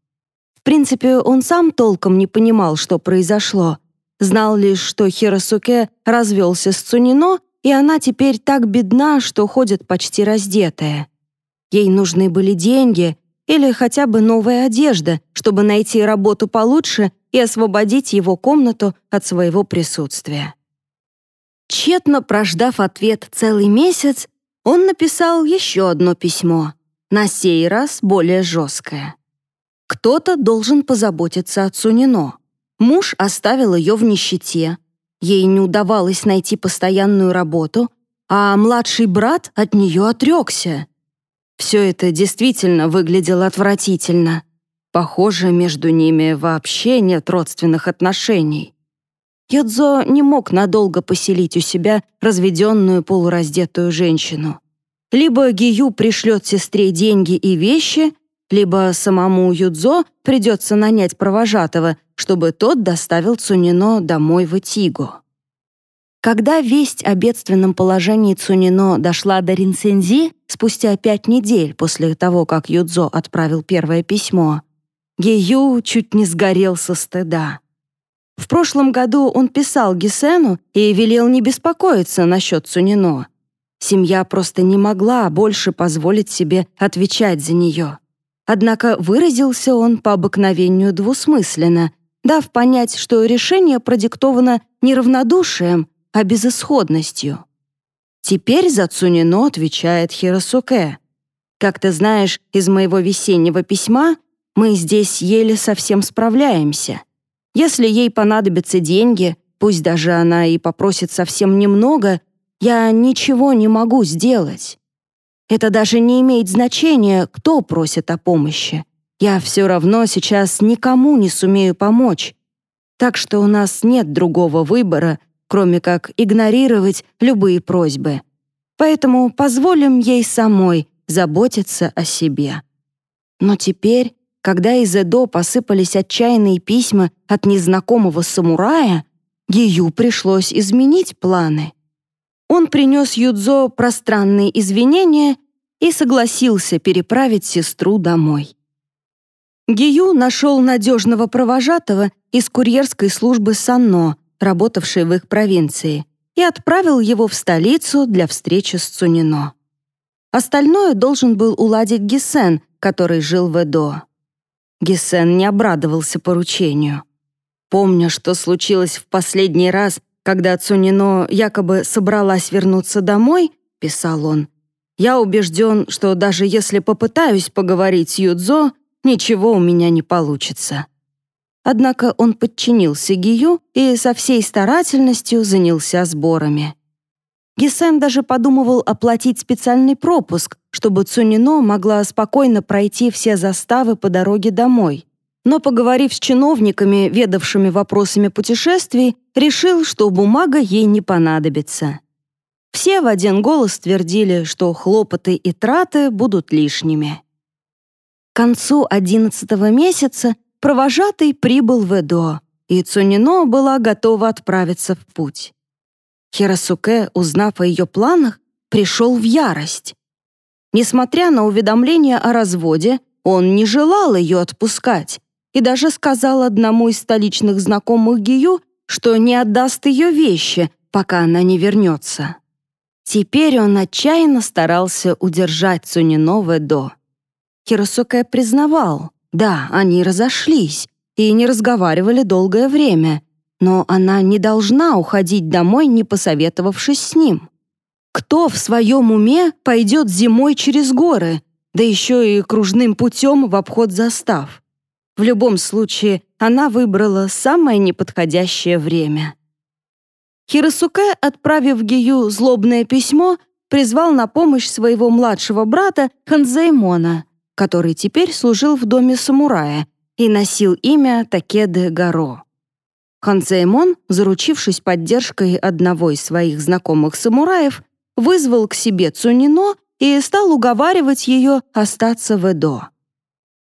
В принципе, он сам толком не понимал, что произошло. Знал лишь, что Хиросуке развелся с Цунино, и она теперь так бедна, что ходит почти раздетая. Ей нужны были деньги или хотя бы новая одежда, чтобы найти работу получше и освободить его комнату от своего присутствия. Тщетно прождав ответ целый месяц, он написал еще одно письмо, на сей раз более жесткое. Кто-то должен позаботиться о Цунино. Муж оставил ее в нищете. Ей не удавалось найти постоянную работу, а младший брат от нее отрекся. Все это действительно выглядело отвратительно. Похоже, между ними вообще нет родственных отношений. Йодзо не мог надолго поселить у себя разведенную полураздетую женщину. Либо Гию пришлет сестре деньги и вещи, либо самому Юдзо придется нанять провожатого, чтобы тот доставил Цунино домой в Итигу. Когда весть о бедственном положении Цунино дошла до Ринсензи спустя пять недель после того, как Юдзо отправил первое письмо, Гею чуть не сгорел со стыда. В прошлом году он писал Гисену и велел не беспокоиться насчет Цунино. Семья просто не могла больше позволить себе отвечать за нее. Однако выразился он по обыкновению двусмысленно, дав понять, что решение продиктовано не равнодушием, а безысходностью. Теперь за Цунино отвечает Хиросуке. «Как ты знаешь из моего весеннего письма, мы здесь еле совсем справляемся. Если ей понадобятся деньги, пусть даже она и попросит совсем немного, я ничего не могу сделать. Это даже не имеет значения, кто просит о помощи. Я все равно сейчас никому не сумею помочь. Так что у нас нет другого выбора, кроме как игнорировать любые просьбы. Поэтому позволим ей самой заботиться о себе. Но теперь когда из Эдо посыпались отчаянные письма от незнакомого самурая, Гию пришлось изменить планы. Он принес Юдзо пространные извинения и согласился переправить сестру домой. Гию нашел надежного провожатого из курьерской службы Санно, работавшей в их провинции, и отправил его в столицу для встречи с Цунино. Остальное должен был уладить Гисен, который жил в Эдо. Гесен не обрадовался поручению. Помня, что случилось в последний раз, когда Цунино якобы собралась вернуться домой, писал он, «Я убежден, что даже если попытаюсь поговорить с Юдзо, ничего у меня не получится». Однако он подчинился Гию и со всей старательностью занялся сборами. Гисен даже подумывал оплатить специальный пропуск, чтобы Цунино могла спокойно пройти все заставы по дороге домой. Но, поговорив с чиновниками, ведавшими вопросами путешествий, решил, что бумага ей не понадобится. Все в один голос твердили, что хлопоты и траты будут лишними. К концу одиннадцатого месяца провожатый прибыл в Эдо. и Цунино была готова отправиться в путь. Хиросуке, узнав о ее планах, пришел в ярость. Несмотря на уведомление о разводе, он не желал ее отпускать и даже сказал одному из столичных знакомых Гию, что не отдаст ее вещи, пока она не вернется. Теперь он отчаянно старался удержать Цунино в Эдо. Хиросуке признавал, да, они разошлись и не разговаривали долгое время, но она не должна уходить домой, не посоветовавшись с ним. Кто в своем уме пойдет зимой через горы, да еще и кружным путем в обход застав? В любом случае, она выбрала самое неподходящее время. Хиросуке, отправив Гию злобное письмо, призвал на помощь своего младшего брата Ханзеймона, который теперь служил в доме самурая и носил имя Такеде Гаро. Ханзеймон, заручившись поддержкой одного из своих знакомых самураев, вызвал к себе Цунино и стал уговаривать ее остаться в Эдо.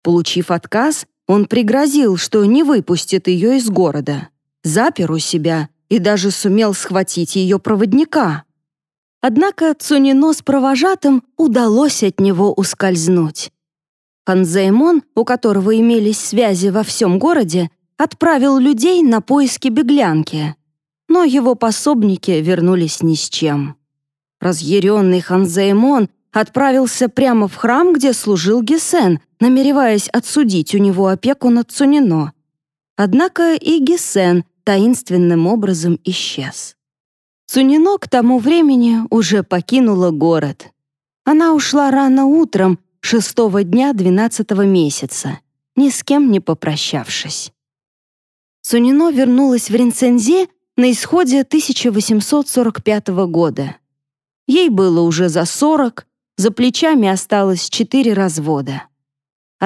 Получив отказ, он пригрозил, что не выпустит ее из города, запер у себя и даже сумел схватить ее проводника. Однако Цунино с провожатым удалось от него ускользнуть. Ханзеймон, у которого имелись связи во всем городе, отправил людей на поиски беглянки, но его пособники вернулись ни с чем. Разъяренный Ханзеймон отправился прямо в храм, где служил Гесен, намереваясь отсудить у него опеку над Цунино. Однако и Гесен таинственным образом исчез. Цунино к тому времени уже покинула город. Она ушла рано утром, шестого дня двенадцатого месяца, ни с кем не попрощавшись. Цунино вернулась в Ринцензе на исходе 1845 года. Ей было уже за 40, за плечами осталось четыре развода.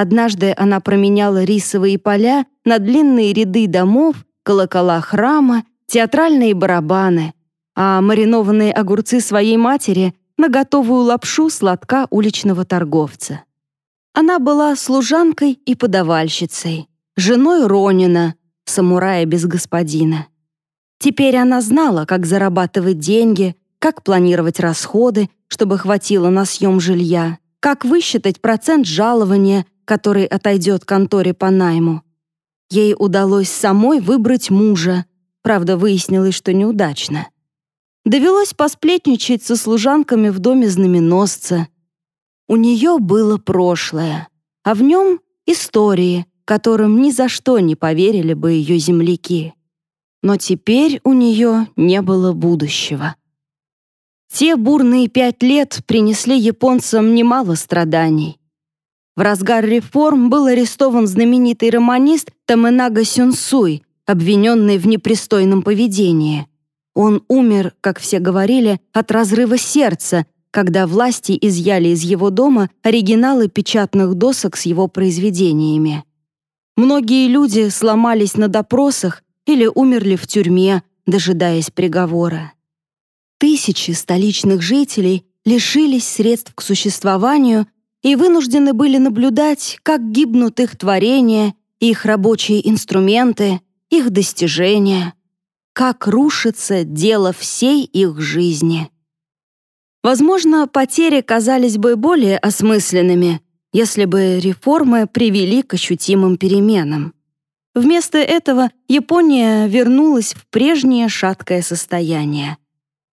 Однажды она променяла рисовые поля на длинные ряды домов, колокола храма, театральные барабаны, а маринованные огурцы своей матери на готовую лапшу сладка уличного торговца. Она была служанкой и подавальщицей, женой Ронина, самурая без господина. Теперь она знала, как зарабатывать деньги, как планировать расходы, чтобы хватило на съем жилья, как высчитать процент жалования, который отойдет конторе по найму. Ей удалось самой выбрать мужа, правда, выяснилось, что неудачно. Довелось посплетничать со служанками в доме знаменосца. У нее было прошлое, а в нем истории, которым ни за что не поверили бы ее земляки. Но теперь у нее не было будущего. Те бурные пять лет принесли японцам немало страданий. В разгар реформ был арестован знаменитый романист Таменага Сюнсуй, обвиненный в непристойном поведении. Он умер, как все говорили, от разрыва сердца, когда власти изъяли из его дома оригиналы печатных досок с его произведениями. Многие люди сломались на допросах или умерли в тюрьме, дожидаясь приговора. Тысячи столичных жителей лишились средств к существованию и вынуждены были наблюдать, как гибнут их творения, их рабочие инструменты, их достижения, как рушится дело всей их жизни. Возможно, потери казались бы более осмысленными, если бы реформы привели к ощутимым переменам. Вместо этого Япония вернулась в прежнее шаткое состояние.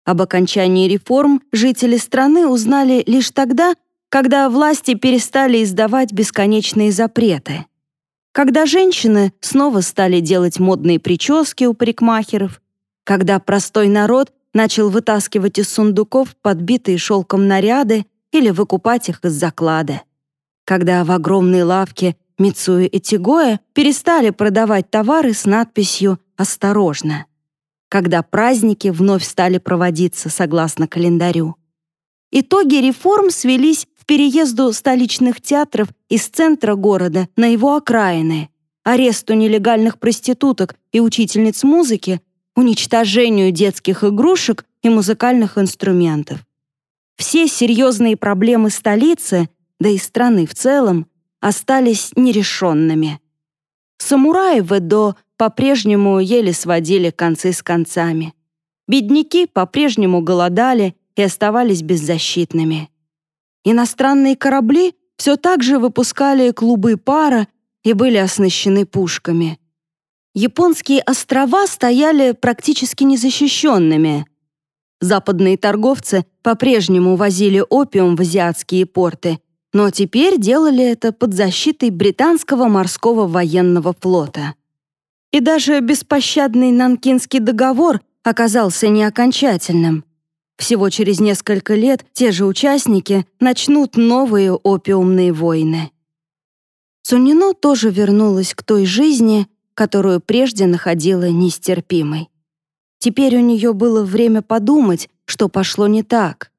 Об окончании реформ жители страны узнали лишь тогда, когда власти перестали издавать бесконечные запреты. Когда женщины снова стали делать модные прически у парикмахеров, когда простой народ начал вытаскивать из сундуков подбитые шелком наряды или выкупать их из заклада когда в огромной лавке Мицуи и Тигоя перестали продавать товары с надписью «Осторожно», когда праздники вновь стали проводиться согласно календарю. Итоги реформ свелись к переезду столичных театров из центра города на его окраины, аресту нелегальных проституток и учительниц музыки, уничтожению детских игрушек и музыкальных инструментов. Все серьезные проблемы столицы да и страны в целом, остались нерешенными. Самураи в Эдо по-прежнему еле сводили концы с концами. Бедняки по-прежнему голодали и оставались беззащитными. Иностранные корабли все так же выпускали клубы пара и были оснащены пушками. Японские острова стояли практически незащищенными. Западные торговцы по-прежнему возили опиум в азиатские порты, но теперь делали это под защитой британского морского военного флота. И даже беспощадный Нанкинский договор оказался неокончательным. Всего через несколько лет те же участники начнут новые опиумные войны. Сунино тоже вернулась к той жизни, которую прежде находила нестерпимой. Теперь у нее было время подумать, что пошло не так.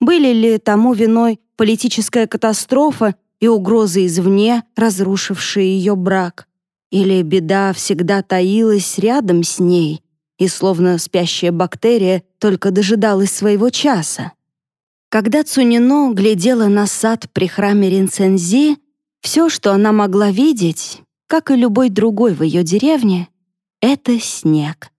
Были ли тому виной политическая катастрофа и угрозы извне, разрушившие ее брак? Или беда всегда таилась рядом с ней и, словно спящая бактерия, только дожидалась своего часа? Когда Цунино глядела на сад при храме Ринцензи, все, что она могла видеть, как и любой другой в ее деревне, это снег.